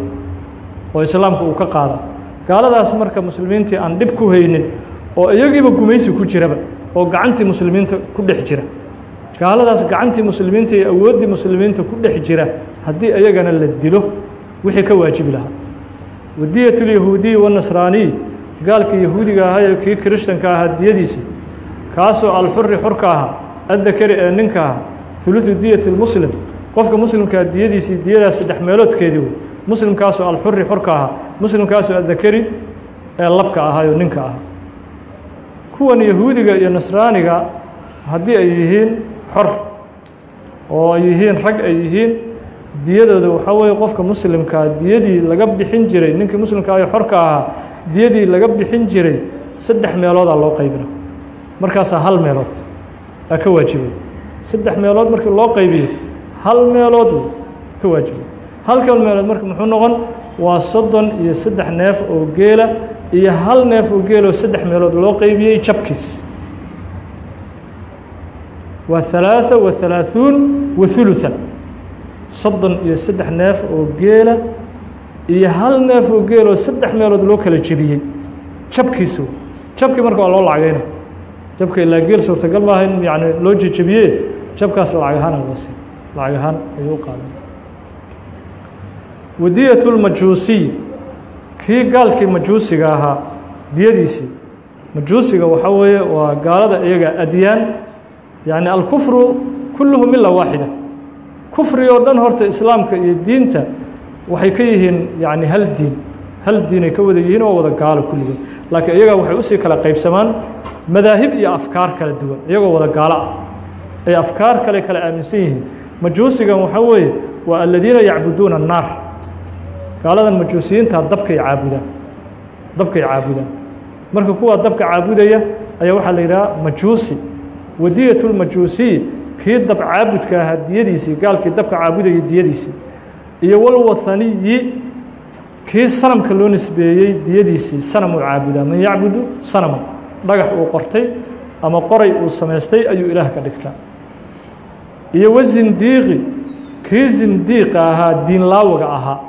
oo islaamka uu ka qaada gaaladaas marka muslimiintii aan dhib ku haynin oo iyagiiba gumaysi ku jiraba oo gacantii muslimiinta ku dhex jira. Gaaladaas gacantii muslimiinta iyo awooddii muslimiinta ku dhex jira haddii iyagana la dilo wixii ka waajibi lahaa wadiyat lyahuudiyi wanasraaniyi gaalkii yahuudiga ahaa ee kii kirishtanka ahaa diyadiisii kaasoo alxuri xorka ahaa addakari ee ninka ahaa huluثu diyati lmuslim qofka muslimkaa diyadiisii diyadaas saddex meeloodkeedii wey muslimkaasoo alxuri xorka ahaa muslimkaasoo addakari ee labka ahaayoo ninka ahaa kuwan yahuudiga iyo nasraaniga haddii ay yihiin xor oo ay yihiin rag ay yihiin diyadooda waxaa weeye qofka muslimkaa diyadii laga bixin jiray ninkii muslimkaa ee xorka ahaa diyadii laga bixin jiray saddex meeloodaa loo qaybina markaasaa hal meelood aa ka waajibay saddex meelood markii loo qaybiyo hal meelood ka waajibay halkan meelood marka muxuu noqon waa soddon iyo saddex neef oo geela iyo hal neef oo geeloo saddex meelood loo qeybiyey jabkiis waa ثalaaثa wa ثalaaثuun wa ثuluثan soddon iyo saddex neef oo geela iyo hal neef oo geeloo saddex meelood loo kala jebiyey. Jabkiisu jabkii marka waa loo lacagayna. Jabka ilaa geel suurtagal maaha in yani loo jejebiye jabkaas lacag ahaan loose lacag ahaan ayuu u qaadan wadiyat lmajuusiy kii gaalkii majuusiga ahaa diyadiisii majuusiga waxaa weeye waa gaalada iyaga adyaan yani alkufru kulluhu mila waaxida kufri oo dhan horta islaamka iyo diinta waxay ka yihiin yani hal diin hal diinay ka wada yihiin oo wada gaalo kulligood. Laakiin iyaga waxay u sii kala qaybsamaan madaahib iyo afkaar kala duwan iyagoo wada gaalo ah ay afkaar kale kala aaminsan yihiin. Majuusigan waxaa weeye waa aladiina yacbuduuna الnaar gaaladan majuusiyiinta dabkay caabudaan dabkay caabudaan. Marka kuwaa dabka caabudaya ayaa waxaa la yidhaha majuusi wadiyat kii dab caabudka ahaa diyadiisii gaalkii dabka caabudayay diyadiisii iyo walwathaniyi kii sanamka loo nisbeeyey diyadiisii sanam uu caabudaa. Man yacbudu sanaman dhagax uu qortay ama qoray uu samaystay ayuu ilaah ka dhigtaa. Iyo wazindiiqi kii zindiiqa ahaa diinlaawaga ahaa.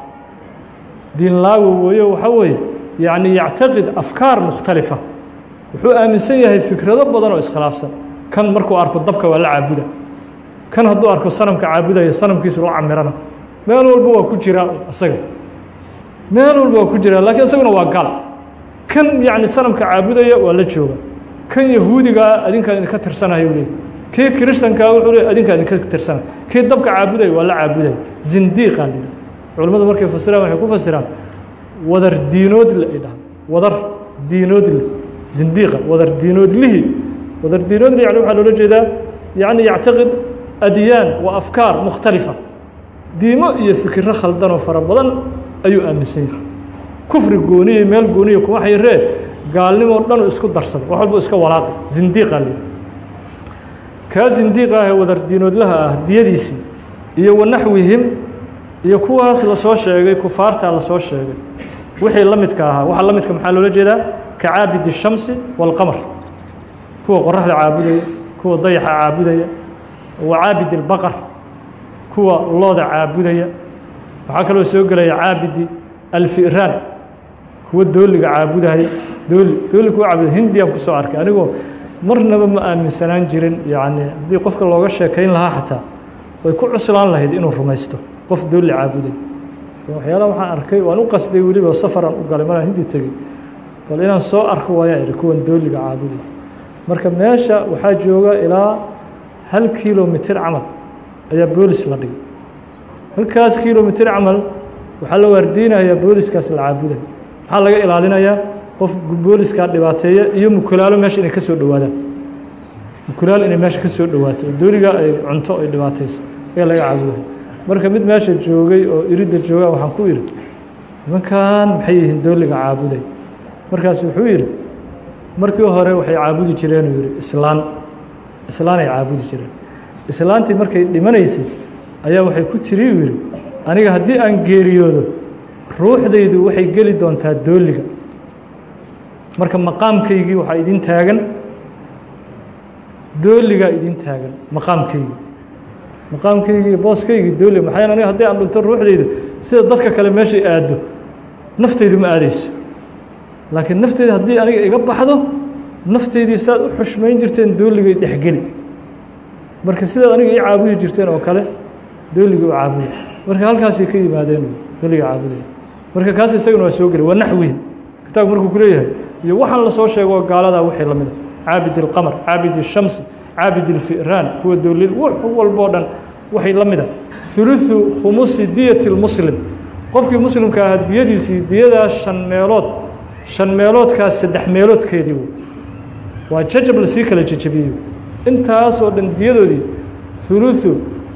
Diinlaawo weeyo waxaa weeye yacni yactaqid afkaar mukhtalifa. Wuxuu aaminsan yahay fikrado badan oo iskhilaafsan kan markuu arko dabka waa la caabuda. Kan hadduu arko sanamka caabudaya sanamkiisu la camirana. Meel walba waa ku jiraa isaga. Meel walba waa ku jiraa lakiin isaguna waa gaal. Kan yacni sanamka caabudaya waa la jooga. Kan yahuudigaa adinkaa idinka tirsanayo leey kii kiristankaa wuxuu le adinkaa idinka tirsanay kii dabka caabudaya waa la caabudaya zindiiqaa la yidhaha culimmadu markay fasiraan waxay ku fasiraan wadar diinoodle ay dhahaan wadar diinoodle zindiiqa wadar diinoodlihii wadar diinoodle yani waxaa loola jeedaa yacni yactaqid adyaan wa afkaar mukhtalifa diimo iyo fikiro khaldanoo fara badan ayuu aaminsan yahay kufri gooniya meel gooniya kuma xayree gaalnimoo dhan isku darsada wax walba iska walaaqi zindiiqa le kaa zindiiqa ah ee wadar diinoodlaha ah diyadiisii iyo wanaxwihim iyo kuwaas lasoo sheegay kufaartaa lasoo sheegay wixii la midka ahaa waxa la midka maxaa loola jeedaa ka caabidi الshamsi wاlqamar kuwa qoraxda caabudaya kuwa dayaxa caabudaya wa caabidi اlbaqar kuwa looda caabudaya. Waxaa kaloo soo gelaya caabidi alfi'raan kuwa dooliga caabudaya dooli dooli kuwa caabuda hindiyaan ku soo arkay. Anigoo marnaba ma aaminsanaan jirin yacni haddii qofka looga sheekayn lahaa xataa way ku cuslaan lahayd inuu rumaysto qof dooli caabuday waxyaalaha waxaan arkay waan u qasday weliba safaraan u galay maraan hindi tegey bal inaan soo arko waayaan idhi kuwan dooliga caabuday marka meesha waxaa jooga ilaa hal kilomitir camal ayaa boolis la dhigay. Halkaas kilomitir camal waxaa la waardiinayaa booliskaas la caabuday. Maxaa laga ilaalinayaa qof booliskaa dhibaateeya iyo mukulaalo meesha inay ka soo dhowaadaan mukulaalo inay meesha ka soo dhowaato ay cunto ay dhibaateyso ayaa laga caabudaya marka mid meesha joogay oo iridda joogaa waxaan ku idhi nimankan maxay yihiin dooliga caabuday? Markaas wuxuu yidhi markii hore waxay caabudi jireenuu yidhi islaan islaan. Ay caabudi jireen. Islaantii markay dhimanaysay ayaa waxay ku tiri uu yidhi aniga haddii aan geeriyoodo ruuxdaydu waxay geli doontaa dooliga marka maqaamkaygii waxaa idin taagan dooligaa idin taagan maqaamkaygii. Maqaamkaygii booskaygii dooliga maxaa aniga haddii aan dhinto ruuxdaydu sida dadka kale meeshay aaddo naftaydu ma aadayso laakiin nafteedi haddii aniga iga baxdo nafteedii saad u xushmayn jirteen dooligay dhexgeli marka sidaad aniga ii caabudi jirteen oo kale dooliga u caabuda marka halkaasay ka yimaadeen dooliga caabudaya marka kaas isagana waa soo geli waa naxwihi kitaabku markuu ku leeyahay iyo waxaan la sheego gaaladaa wixii la a ah. caabid ilqamar caabid ishamsi caabid ilfi'raan kuwa doolil wax walboo dhan waxay la a ah. huluثu khumusi diyati اlmuslim qofkii muslimka ahaa diyadiisii diyadaa shan meelood shan meeloodkaas saddex meeloodkeedii wey waa jajab lasii kala jejabiyey intaasoo dhan diyadoodii ثuluثu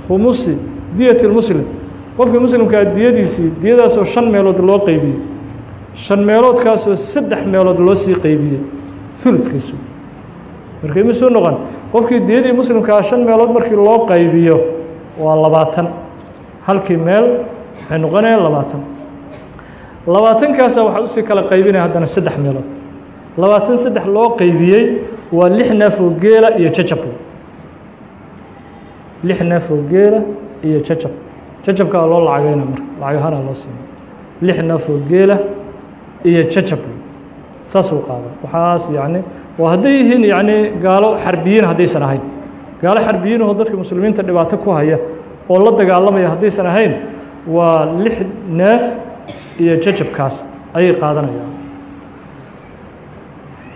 khumusi diyati اlmuslim qofkii muslimkaa diyadiisii diyadaasoo shan meelood loo qeybiyey shan meeloodkaasoo saddex meelood loo sii qeybiyey uludkiisu marka ima soo noqon qofkii diyadii muslimkaa shan meelood markii loo qaybiyo waa labaatan halkii meel waxay noqonayaan labaatan labaatankaasa waxaa u sii kala qaybinaya haddana saddex meelood. Labaatan saddex loo qeybiyey waa lix neef oo geela iyo jajab. Lix neef oo geela iyo jajab. Jajabkaa loo lacagayna marka lacag ahaana loo siina lix neef oo geela iyo jajab. Saasuu qaada waxaas yacni waa hadday yihiin yacni gaalo xarbiyiin haddaysan ahayn. Gaalo xarbiyiinahoo dadka muslimiinta dhibaato ku haya oo la dagaalamaya haddaysan ahayn waa lix neef iyo jajabkaas ayay qaadanayaan.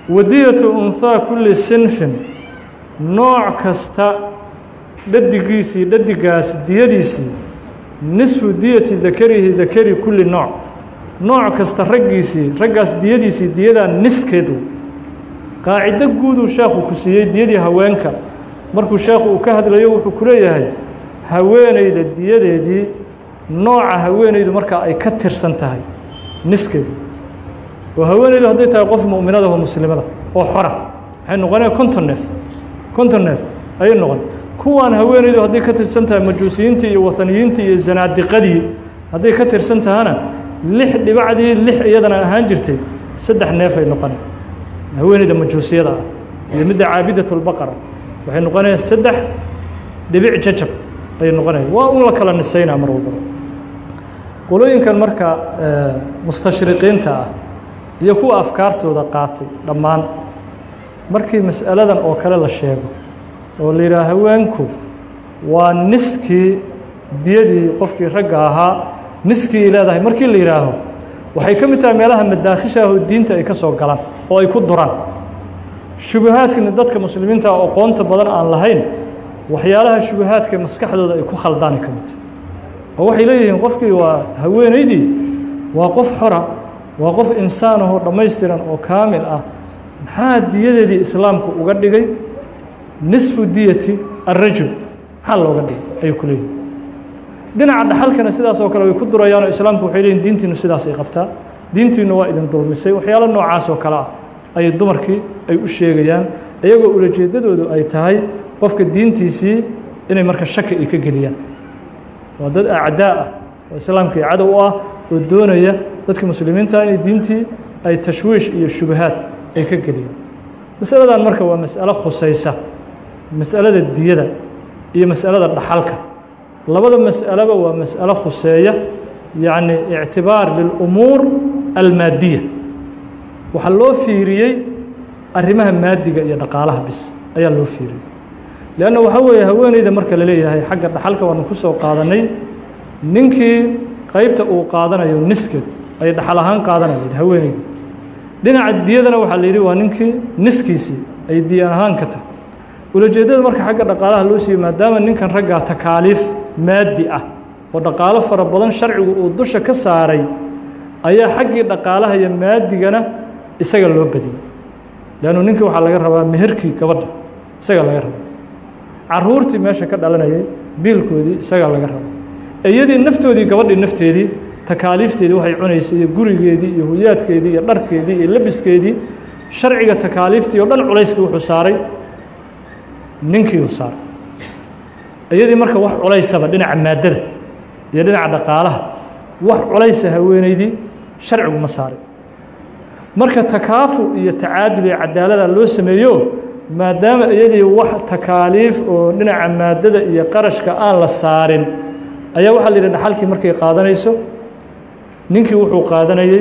Wadiyatu unhaa kulli sinfin nooc kasta dhadigiisii dhadigaas diyadiisii nisfu diyati dakarihi dakari kulli nooc. Nooc kasta raggiisii raggaas diyadiisii diyadaa niskeedu. Qaacido guuduu sheekhu ku siiyey diyadii haweenka. Markuu sheekhu uu ka hadlayo wuxuu ku leeyahay haweeneyda diyadeedii nooca haweeneydu markaa ay ka tirsan tahay niskeedu. Oo haweeneydu hadday tahay qof mu'minada oo muslimada oo xora. Waxay noqonaya konton neef. Konton neef ayay noqon. Kuwaan haweeneydu hadday ka tirsan tahay majuusiyiintii iyo wathaniyiintii iyo zanaadiqadii hadday ka tirsan tahana lix dhibacdii lix iyadana ahaan jirtay saddex neef ay noqonay haweeneyda majuusiyada ah iyo midda caabidatulbaqara waxay noqonayaan saddex dhibic jajab ayay noqonaya waa un la kala nisaynaa mar walbaba qolooyinkan marka mustashriqiinta ah iyo kuwa afkaartooda qaatay dhammaan markii mas'aladan oo kale la sheego oo la yidhaha haweenku waa niskii diyadii qofkii ragga ahaa niskii leedahay. Markii la yidhaaho waxay ka mid tahay meelaha madaakhisha ah oo diinta ay ka soo galaan oo ay ku duraan. Shubahaadkana dadka muslimiinta ah aqoonta badan aan lahayn waxyaalaha shubahaadka maskaxdooda ay ku khaldaani ka mid oo waxay leeyihiin qofkii waa haweenaydii waa qof xora waa qof insaan ahoo dhammaystiran oo kaamil ah maxaa diyadeedii islaamku uga dhigay? Nisfu diyati arajul maxaa looga dhigay? Ayuu ku leeyihiin dhinaca dhaxalkana sidaas oo kale way ku durayaanoo islaamku waxay leeyihiin diintiinu sidaas ay qabtaa. Diintiinu waa idin dulmisay waxyaalo noocaas oo kale ah ayay dumarkii ay u sheegayaan. Iyagoo ulajeedadoodu ay tahay qofka diintiisii inay marka shaki ay ka geliyaan waa dad acdaa ah oo islaamkii cadow ah oo doonaya dadka muslimiinta inay diintii ay tashwiish iyo shubahaad ay ka geliyaan. Masaladan marka waa mas'alo khusaysa mas'alada diyada iyo mas'alada dhaxalka. Labada mas'alaba waa mas'alo khuseeya yacni ictibaar lilumuur almaadiya waxaa loo fiiriyey arrimaha maadiga iyo dhaqaalaha bis ayaa loo fiiriyey leanna waxaa weeye haweeneyda marka la leeyahay xagga dhaxalka waanu ku soo qaadanay ninkii qeybta uu qaadanayo niskeed ay dhaxal ahaan qaadanayeen haweeneyda. Dhinaca diyadana waxaa la yidhi waa ninkii niskiisii ay diyan ahaan ka tahay ulajeeddada marka xagga dhaqaalaha loo siiyo maadaama ninkan raggaa takaaliif maadi ah oo dhaqaalo fara badan sharcigu uu dusha ka saaray ayaa xaggii dhaqaalaha iyo maadigana isaga loo badiyey leannu ninkii waxaa laga rabaa meherkii gabadha isaga laga rabaa caruurtii meesha ka dhalanayay biilkoodii isagaa laga rabaa iyadii naftoodii gabadhii nafteedii takaaliifteedii waxay cunaysay iyo gurigeedii iyo huyaadkeedii iyo dharkeedii iyo labiskeedii sharciga takaaliiftii oo dhan culayskii wuxuu saaray ninkii uu saaray. Iyadii marka wax culaysaba dhinaca maaddada iyo dhinaca dhaqaalaha wax culaysa haweeneydii sharcigu ma saaray. Marka takaafu iyo tacaadul iyo cadaalada loo sameeyo maadaama iyadii wax takaaliif oo dhinaca maaddada iyo qarashka aan la saarin ayaa waxaa la yidhi dhaxalkii markay qaadanayso ninkii wuxuu qaadanayey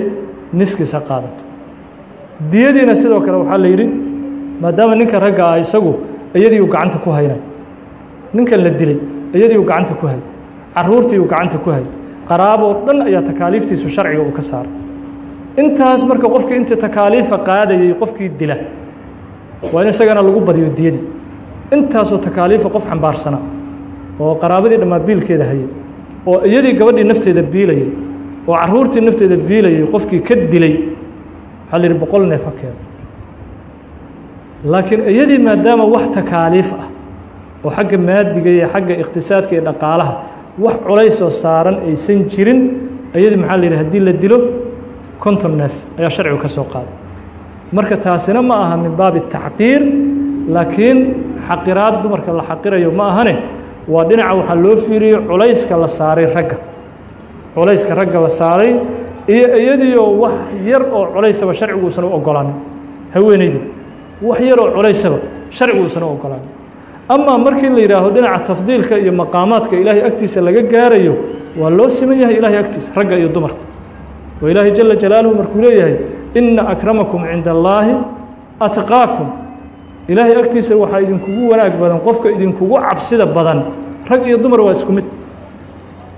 niskiisa qaadato. Diyadiina sidoo kale waxaa la yidhi maadaama ninka ragga ah isagu iyadiiu gacanta ku haynay ninkan la dilay iyadiiu gacanta ku hay caruurtiiu gacanta ku hay qaraaboo dhan ayaa takaaliiftiisu sharciga uu ka saaray intaas marka qofkii intii takaaliifa qaadayay qofkii dila waa in isagana lagu badiyo diyadii intaasoo takaaliifa qof xambaarsana oo qaraabadii dhammaa biilkeeda hayay oo iyadii gabadhii nafteeda biilayay oo caruurtii nafteeda biilayay qofkii ka dilay waxaa la yidhi boqol neef ha keeno laakiin iyadii maadaama wax takaaliif ah oo xagga maadiga iyo xagga iqtisaadka iyo dhaqaalaha wax culaysoo saaran aysan jirin iyadii maxaa la yidhi haddii la dilo konton neef ayaa sharcigu ka soo qaaday marka taasina ma aha min baabi tacqiir laakiin xaqiraad dumarka la xaqirayo ma ahane. Waa dhinaca waxaa loo fiiriyey culayska la saaray ragga. Culayska ragga la saaray iyo iyadiioo wax yar oo culaysaba sharcigu uusan u ogolaanin haweeneydii wax yar oo culaysaba sharcigu uusan u ogolaanin amaa markii la yidhaaho dhinaca tafdiilka iyo maqaamaadka ilaahay agtiisa laga gaarayo waa loo siman yahay ilaahay agtiisa ragga iyo dumarka. Oo ilaahay jala jalaaluhu markuu leeyahay ina akramakum cinda allaahi atqaakum. Ilaahay agtiisa waxaa idinkugu wanaag badan qofka idinkugu cabsida badan rag iyo dumar waa isku mid.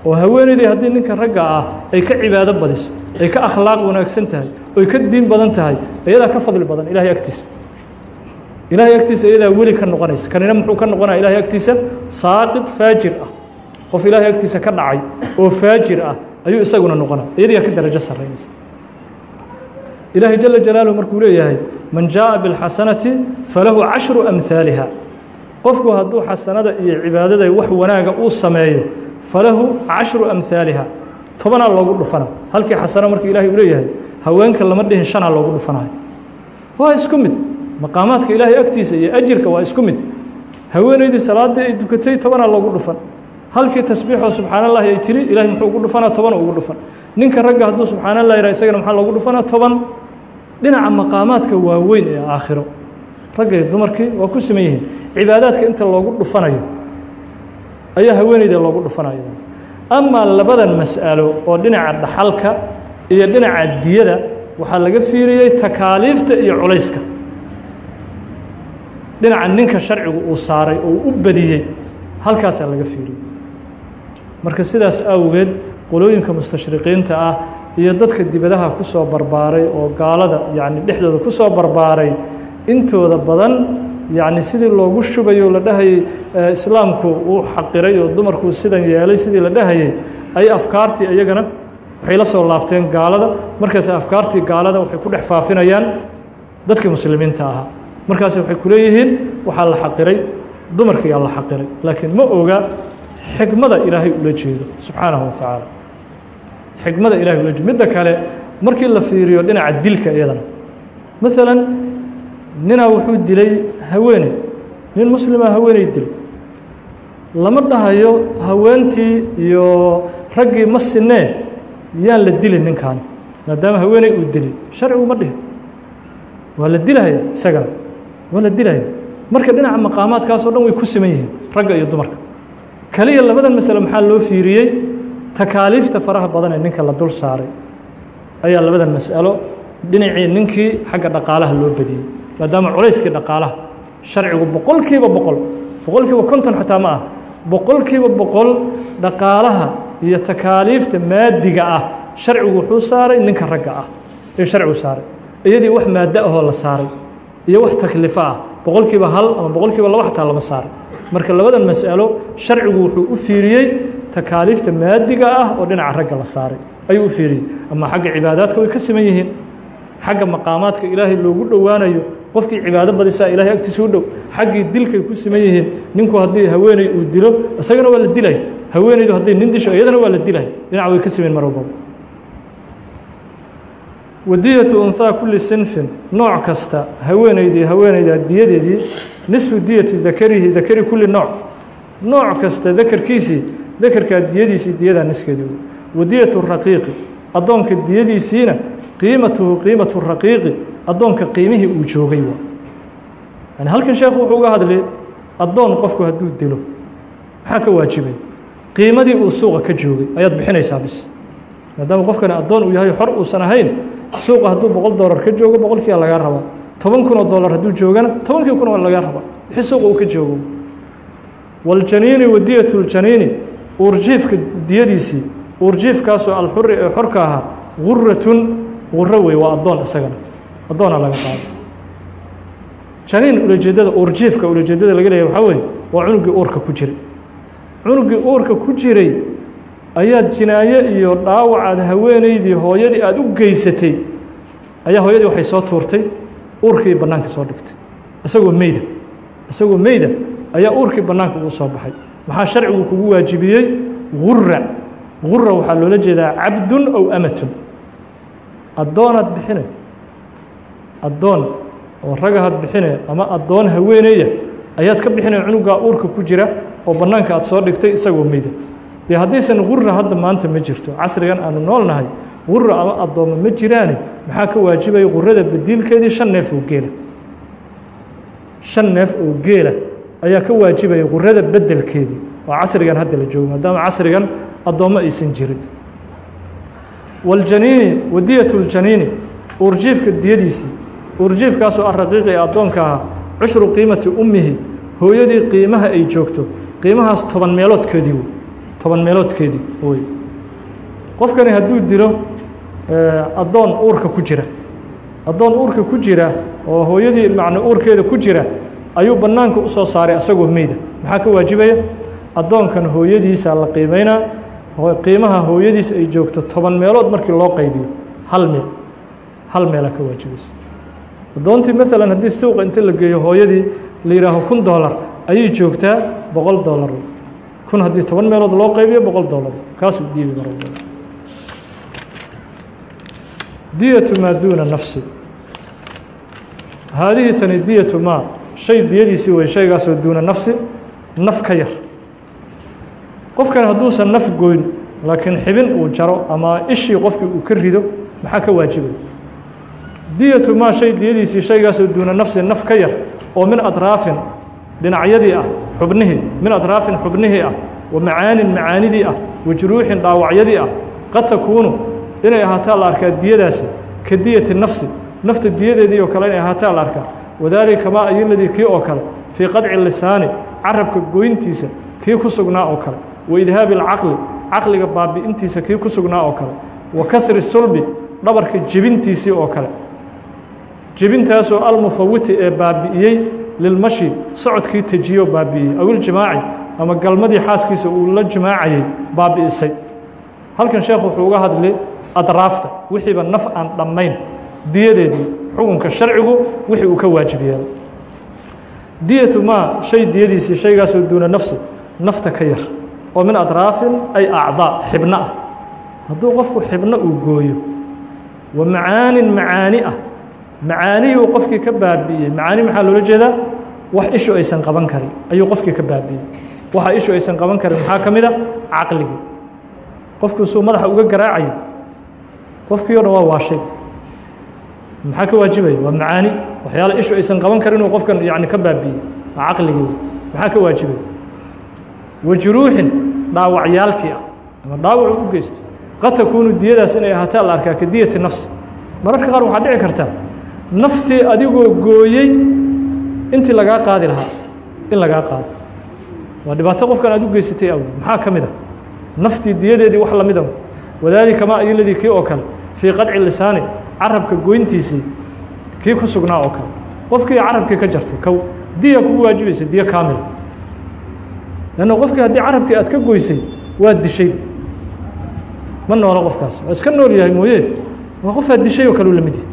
Oo haweeneydii haddii ninka ragga ah ay ka cibaado badiso ay ka akhlaaq wanaagsan tahay oy ka diin badan tahay iyadaa ka fadli badan ilaahay agtiisa. Ilaahay agtiisa iyadaa weli ka noqonaysa. Kanina muxuu ka noqonaya ilahay agtiisa? Saaqid faajir ah. Qof ilaahay agtiisa ka dhacay oo faajir ah ayuu isaguna noqonaya. Iyadiyaa ka darajo sarraynaysa ilaahay jala jalaaluhu markuu leeyahay man jaaءa biاlxasanati falahu cashru amhaaliha qofku hadduu xasanada iyo cibaadada wax wanaaga uu sameeyo falahu cashru amhaaliha tobanaa loogu dhufana halkii xasano marka ilahay uu leeyahay haweenka lama dhihin shanaa loogu dhufanayo waa isku mid maqaamaadka ilaahay agtiisa iyo ajirka waa isku mid haweeneydii salaaddii ay dukatay tobanaa loogu dhufan halkii tasbiixoo subxaan allahi ay tiri ilahay muxuu ugu dhufanaa toban ugu dhufan. Ninka ragga hadduu subxaan allah yihah isagana maxaa loogu dhufanaa toban. Dhinaca maqaamaadka waaweyn ee aakhiro. Ragga dumarkii waa ku siman yihiin. Cibaadaadka inta loogu dhufanayo ayaa haweeneyda loogu dhufanayo. Amaa labadan mas'alo oo dhinaca dhaxalka iyo dhinaca diyada waxaa laga fiiriyey takaaliifta iyo culayska. Dhinaca ninka sharcigu uu saaray oo u badiyey halkaasaa laga fiiriyey marka sidaas awgeed qolooyinka mustashriqiinta ah iyo dadka dibadaha ku barbaaray oo gaalada yacni dhexdooda ku barbaaray intooda badan yacni sidii loogu shubayo la dhahayay islaamku uu xaqiray oo dumarkuu sidan yeelay sidii la dhahayay ay afkaartii iyagana waxay la soo laabteen gaalada. Markaas afkaartii gaalada waxay ku dhex faafinayaan dadkii muslimiinta ahaa markaas waxay ku waxaa la xaqiray dumarkiyaa la xaqiray. Laakiin ma oga xikmada ilaahay ula jeedo subxaanahu wa tacaala xikmada ilahay ula jeedo. Midda kale markii la fiiriyo dhinaca dilka iyadana. Maalan ninaa wuxuu dilay haweeney nin muslima haweeney dilay lama dhahayo haweentii iyo raggii ma sinee yaan la dilin ninkan maadaama haweeney uu dilay. Sharcigu ma dhihin. Waa la dilahaya isagana. Waa la dilahaya marka dhinaca maqaamaadkaasoo dhan way ku siman yihiin ragga iyo dumarka kaliya labadan masale maxaa loo fiiriyey? Takaaliifta faraha badan ee ninka la dul saaray. Ayaa labadan mas'alo dhinacii ninkii xagga dhaqaalaha loo badiyey maadaama culayskii dhaqaalaha sharcigu boqol kiiba boqol boqol kiiba konton xataa ma ah boqol kiiba boqol dhaqaalaha iyo takaaliifta maadiga ah sharcigu wuxuu saaray ninka ragga ah ee sharcigu saaray. Iyadii wax maaddo ahoo la saaray iyo wax taklifo ah boqol kiiba hal ama boqol kiiba laba xataa lama saaray marka labadan mas'alo sharcigu wuxuu u fiiriyey takaaliifta maadiga ah oo dhinaca ragga la saaray. Ayuu u fiiriyey. Ama xagga cibaadaadka way ka siman yihiin. Xagga maqaamaadka ilaahay loogu dhowaanayo qofkii cibaado badisaa ilahay agtiisa u dhow. Xaggii dilkay ku siman yihiin. Ninku haddii haweeney uu dilo isagana waa la dilay. Haweeneydu hadday nin disho iyadana waa la dilay. Dhinac way ka siman mar wadiyatu unhaa kulli sinfin nooc kasta haweeneydii haweeneyda diyadeedii nisfu diyati dakarihi dakari kulli nooc. Nooc kasta dakarkiisii dakarkaa diyadiisii diyadaa niskeedii wadiyatu raqiiqi addoonka diyadiisiina qiimatuhu qiimatu raqiiqi addoonka qiimihii uu joogay yani halkan sheekhu wuxuu uga hadlay addoon qofku hadduu dilo. Maxaa ka waajibay? Qiimadii uu suuqa ka joogay ayaad bixinaysaa bis maadaama qofkani addoon uu yahay xor uusan ahayn suuqa hadduu boqol dollar ka joogo boqolkiia lagaa rabaa. Toban kun oo dollar hadduu joogana tobankii kun oo lagaa rabaa. Wixii suuqa uu ka joogo. Waljaniini wadiyatu ljaniini uurjiifka diyadiisii uurjiifkaasoo alxuri ee xorka ahaa guratun guro wey waa addoon isagana. Addoona laga qaado janiin ulajeedada uurjiifka ulajeedada laga leeyahy waxaa weye waa cunugii uurka ku jiray. Cunugii uurka ku jiray ayaad jinaaye iyo dhaawac aad haweeneydii hooyadii aada u geysatay. Ayaa hooyadii waxay soo tuurtay uurkii bannaanka soo dhigtay. Isagoo meyda isagoo meyda ayaa uurkii bannaanka ugu soo baxay. Maxaa sharcigu kugu waajibiyey? Gura gura waxaa loola jeedaa cabdun ow amatun. Addoonaad bixinay addoon oo ragahaad bixinay ama addoon haweeneeya ayaad ka bixinay cunugaa uurka ku jira oo bannaanka aad soo dhigtay isagoo meyda dee haddaysan gura hadda maanta ma jirto casrigan aanu nool nahay gura ama addoommo ma jiraane maxaa ka waajibaya gurada badiilkeedii shan neef oo geela? Shan neef oo geela ayaa ka waajibaya gurada bedelkeedii waa casrigan hadda la joogo maadaama casrigan addoommo aysan jirin. Waljaniini wadiyatu ljaniini uurjiifka diyadiisii uurjiifkaasoo ah raqiiqi ee addoonka ahaa cushru qiimati ummihi hooyadii qiimaha ay joogto qiimahaas toban meeloodkeedii. wey toban meeloodkeedii wey qofkani hadduu dilo addoon uurka ku jira. Addoon uurka ku jira oo hooyadii macna uurkeeda ku jira ayuu bannaanka u soo saaray asagoo meyda. Maxaa ka waajibaya? Addoonkan hooyadiisa la qiimeynaa. Qiimaha hooyadiis ay joogto toban meelood markii loo qaybiyo. Hal meel. Hal meelaa ka waajibaysa addoontii maalan haddii suuqa inta la geeyo hooyadii la yidhaaho kun dollar ayay joogtaa boqol dollar kun haddii toban meelood loo qaybiyo boqol dollar kaasuu dhiibi mar walba diyatu maa duuna nafsi. Haadihi tani diyatu maa shay diyadiisii wey shaygaasoo duuna nafsi naf ka yar. Qofkan hadduusan naf goyn laakiin xibin uu jaro ama ishii qofkii uu ka rido maxaa ka waajibay diyatu maa shay diyadiisii shaygaasoo duuna nafsi naf ka yar oo min atraafin dhinacyadii ah xubnihii min atraafin xubnihii ah wa macaanin macaanidii ah wa juruuxin dhaawacyadii ah qad takuunu inay ahaataa la arkaa diyadaasi ka diyati nafsi nafta diyadeedii oo kale inay ahaataa la arkaa. Wadaalika kamaa ayiladii kii oo kale fii qadci lisaani carabka goyntiisa kii ku sugnaa oo kale. Wa idhaabi alcaqli caqliga baabi'intiisa kii ku sugnaa oo kale. Wa kasri sulbi dhabarka jebintiisii oo kale jebintaasoo almufawiti ee baabi'iyey lilmashi socodkii tejiyo baabi'iyey awiljimaaci ama galmadii xaaskiisa uu la jimaacayey baabi'isay halkan sheekh wuxuu uga hadlay adraafta wixiiba naf aan dhammayn. Diyadeedii xukunka sharcigu wixii uu ka waajib yeelay diyatu maa shay diyadiisii shaygaasoo duuna nafsi nafta ka yar. Oo min adraafin ay acdaa xibno ah. Hadduu qofku xibno uu gooyo wa macaanin macaani ah macaaniyuu qofkii ka baabi'iyey macaani maxaa loola jeedaa? Wax ishu aysan qaban karin. Ayuu qofkii ka baabi'iyey waxa ishu aysan qaban karin maxaa ka mid a caqligii. Qofkii suu madaxa uga garaacayo qofkii waa waashay maxaa ka waajibaya waa macaani. Waxyaala ishu aysan qaban karin inuu qofkan yani ka baabi'iyey waa caqligii. Maxaa ka waajibaya wa juruuxin dhaawacyaalkii ah. Ama dhaawacu u geystay qad takuunu diyadaas inay ahaataa la arkaa ka nafsi. Mararka qaar waxaa dhici karta naftii adigoo gooyey intii lagaa qaadi lahaa in lagaa qaado waa dhibaato qofkan aad u geysatay awd maxaa ka mid a naftii diyadeedii wax lamida wadaalika maa ayiladii kii oo kale fii qadci lisaani carabka goyntiisii kii ku sugnaa oo kale. Qofkii carabkii ka jartay kow diya kugu waajibaysa diyo kaamila lanna qofkii haddii carabkii aad ka goysay waa dishay. Ma noola qofkaas. Waa iska nool yahay mooye. Waa qofaad dishay oo kale u la mid yahay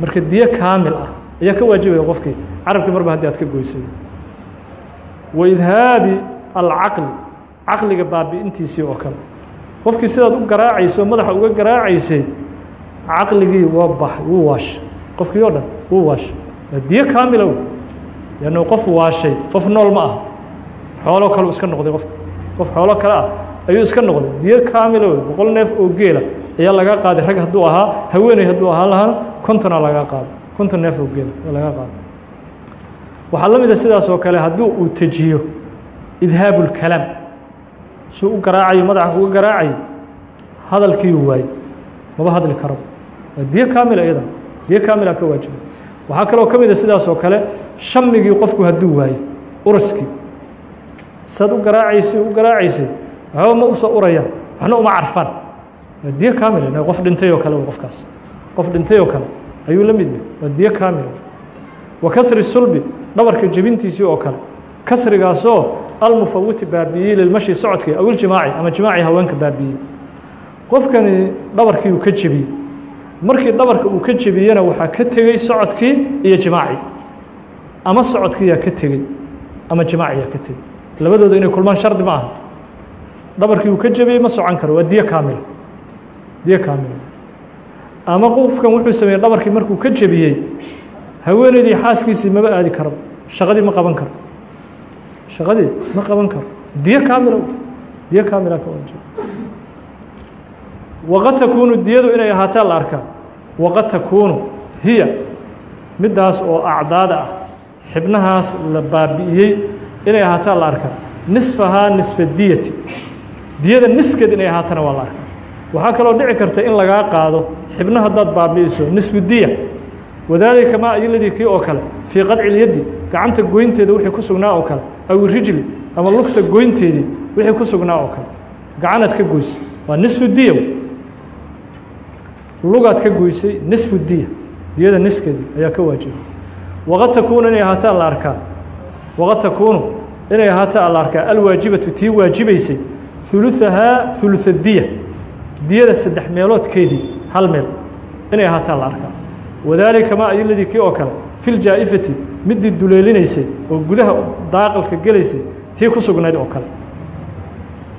marka diyo kaamil ah ayaa ka waajibaya qofkii. Carabkii marba haddii aad ka goysay wa idhaabi alcaqli caqliga baabi'intiisii oo kale. Qofkii sidaad u garaacayso madaxa uga garaacaysay caqligii waa baxay wuu waashay qofkii oo dhan wuu waashay waa diyo kaamila w lannu qof waashay qof nool ma ah. Xoolo kale iska noqday qofka. Qof xoolo kale ah ayuu iska noqday. Diyo kaamila wey boqol neef oo geela ayaa laga qaaday. Rag hadduu ahaa haweeney hadduu ahaa lahaana kontona laga qaado konton neef laga qaado waxaa la mid a sidaas oo kale hadduu uu tejiyo idhaabu اlkalaam suu u garaacayo madaxa kuga garaacayo hadalkiiu waaye maba hadli karo. Diyo kaamila iyadan diyo kaamila ka waajiba waxaa kaloo ka mid a sidaas oo kale shamigii qofku hadduu waayo uraskii saad u garaacaysay u garaacaysay waxba ma u soo urayaan waxna uma carfaan waa diyo kaamila qof dhintay oo kale qofkaas. Qof dhintay oo kale ayuu la mid diyo kaamila wa kasri sulbi dhabarka jebintiisii oo kale. Kasrigaasoo almufawiti baabi'iyey lilmashi socodkii aw iljimaaci ama jimaaci haweenka baabi'iyey qofkani dhabarkii uu ka jebiyey markii dhabarka uu ka jebiyena waxaa ka tegey socodkii iyo jimaacii ama socodkiiyaa ka tegey ama jimaaciyaa ka tegey labadooda inay kulmaan shardi ma aha. Dhabarkii uu ka jebiyey ma socon karo. Waa diyo kaamila diyo kaamila ama qofkan wuxuu sameeyey dhabarkii markuu ka jebiyey haweeneydii xaaskiisii maba aadi karo shaqadii ma qaban karo. Shaqadii ma qaban karo. Diyo kaamila diyo kaamila ka waajiba waqad takuunu diyadu inay ahaataa la arkaa. Waqad takuunu hiya middaas oo acdaada ah. Xibnahaas la baabi'iyey inay ahaataa la arkaa. Nisfahaa nisfa diyati. Diyada niskeed inay ahaatana waa la arkaa waxaa kaloo dhici karta in lagaa qaado xibno haddaad baabi'iso nisfu diya. Wadaalika maa ayiladii kii oo kale fii qadci ilyaddi gacanta goynteeda wixii ku sugnaa oo kale aw rijli ama lugta goynteedii wixii ku sugnaa oo kale. Gacanaad ka goysay waa nisfu lugaad ka goysay nisfu diya. Diyada niskeedii ayaa ka waajiba waqad takuunu inay ahaataa la arkaa. Waqad takuunu inay ahaataa la arkaa alwaajibatu tii waajibaysay uluahaa uluثa diya diyada saddex meeloodkeedii hal meel. Inay ahaataa la arkaa. Wadaalika maa ayiladii kii oo kale fi ljaa'ifati midii duleelinaysay oo gudaha daaqalka gelaysay tii ku sugnayd oo kale.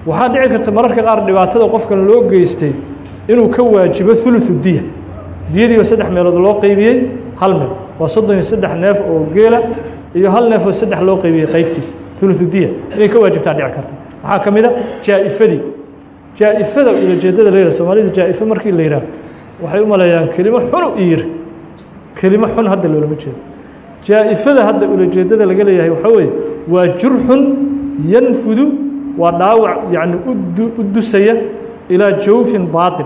Waxaa dhici karta mararka qaar dhibaatada qofkan loo geystay inuu ka waajibo uluثu diya. Diyadii oo saddex meelood loo qeybiyey hal meel. Waa soddon iyo saddex neef oo geela iyo hal neef oo saddex loo qeybiyey qeybtiisa uluثu diya. Inay ka waajibtaa dhici karta. Waxaa ka mid a jaa'ifadii jaa'ifada ulajeedada layidhah soomaalida jaa'ifo markii la yidhaah waxay u maleeyaan kelimo xunu iyir kelimo xun hadda loolama jeedo. Jaa'ifada hadda ulajeedada laga leeyahay waxaa weeye waa jurxun yanfudu waa dhaawac yacni u dusaya ilaa jawfin baaطin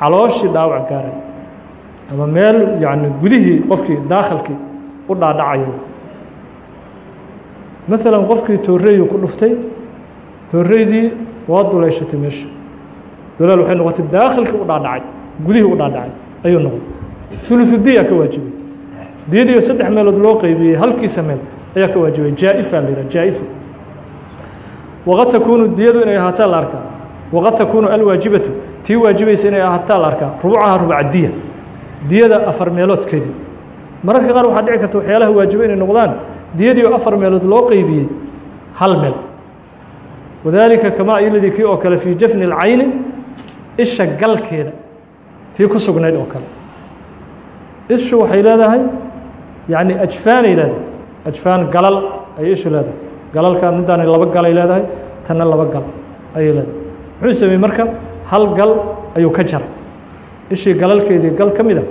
calooshii dhaawac gaaraya ama meel yacni gudihii qofkii daakhilkii u dhaadhacaya maalan qofkii tooreeyu ku dhuftay tooreydii waa duleyshatay meesha. Dulaal waxay noqotay daakhilkii u dhaadhacay gudihii u dhaadhacay ayuu noqday. Uluثudiya ka waajibay. Diyadiio saddex meelood loo qeybiyey halkiisa meel ayaa ka waajibay. Jaa'ifa la yihah jaa'ifu waqad takuunu diyadu inay ahaataa la arkaa. Waqad takuunu alwaajibatu tii waajibaysa inay ahaataa la arkaa. Rubucaha rubaca diya. Diyada afar meeloodkeedii mararka qaar waxaa dhici karta waxyaalaha waajiba inay noqdaan. Diyadii oo afar meelood loo qeybiyey hal meel wadaalika kamaa iladii kii oo kale fii jafni اlcayni isha galkeeda tii ku sugnayd oo kale. Ishu waxay leedahay yacni ajfaanay leedahay. Ajfaan galal ayay ishu leedahay. Galalka middaani laba galay leedahay tanna laba gal ayay leedahay. Muxuu sameeyey marka? Hal gal ayuu ka jaray. Ishii galalkeedii gal ka mida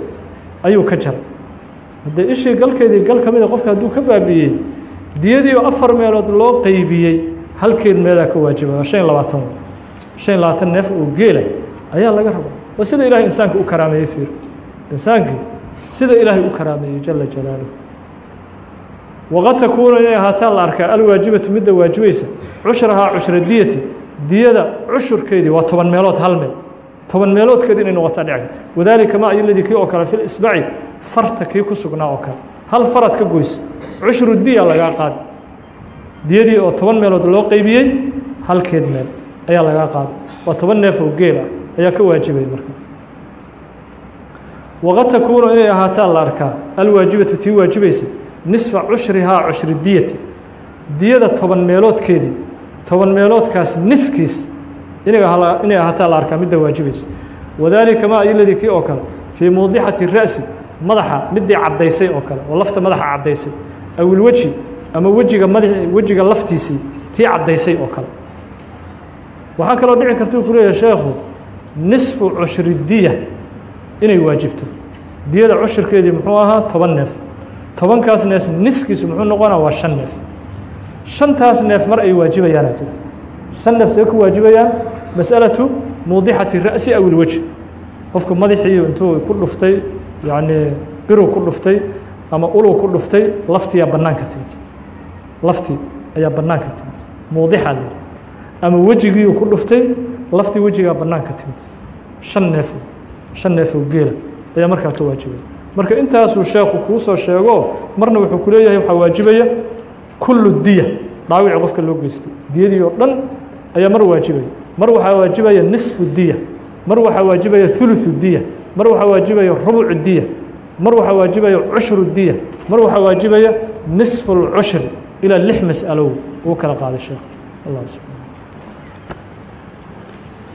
ayuu ka jaray. Haddee ishii galkeedii gal ka mida qofka hadduu ka baabi'iyey diyadii oo afar meelood loo qeybiyey halkeed meedaa ka waajiba waa shan iyo labaatan iyo labaatan neef oo geela ayaa laga rabaa. Waa sida ilahay insaanka u karaameeyey fiir. Insaankii sida ilaahay u karaameeyey jala jalaaluh waqad takuunu inay ahaataa la arkaa alwaajibatu midda waajibaysa cushrahaa cushra diyati diyada cushurkeedii waa toban meelood hal meel. Toban meeloodkeed inay noqotaa karta wadaalika ma iladii kii oo kale fi lisbaci farta kii ku sugnaa oo kale. Hal farad ka goys cushru diya lagaa qaadi diyadii oo toban meelood loo qeybiyey halkeed meel ayaa lagaa qaaday waa toban neef oo geel ah ayaa ka waajibay marka. Waqad takuunu inay ahaataa la arkaa alwaajibatu tii waajibaysa nisfa cushrihaa cushri diyati. Diyada toban meeloodkeedii toban meeloodkaas niskiis inay ahaataa la arkaa midda waajibaysa. Wadaalika ma iladii kii oo kale fii muudixati ra'si madaxa midii caddaysay oo kale oo lafta madaxa caddaysay. Awilweji ama wejiga mada wejiga laftiisii tii caddaysay oo kale. Waxaa kaloo dhici karta uu ku leeyahay sheekhu nisfu cushri diya inay waajibto. Diyada cushurkeedii muxuu ahaa toban neef. Tobankaas neef niskiisu muxuu noqonaa waa shan neef. Shantaas neef mar ay waajibayaana jira shan neef see ku waajibayaan? Mas'alatu muudixati ra'si aw ilwejh qofku madaxii intuu ku dhuftay yacnii biruu ku dhuftay ama uluu ku dhuftay laftiyaa bannaanka timid laftii ayaa banaanka timid. Muudixaa la yihi ama wejigiiuu ku dhuftay laftii wejigaa banaanka timid. Shan neefo shan neefoo geela ayaa markaa ka waajibaya marka intaasuu sheekhu kuu soo sheego marna wuxuu ku leeyahay waxaa waajibaya kullu diya dhaawici qofka loo geystay. Diyadii oo dhan ayaa mar waajibaya. Mar waxaa waajibaya nisfu diya. Mar waxaa waajibaya uluثu diya. Mar waxaa waajibaya rubcu diya. Mar waxaa waajibaya cushru diya. Mar waxaa waajibaya nisfu اlcushri ilaa lix mas'alo uu kala qaaday sheekh allah subحana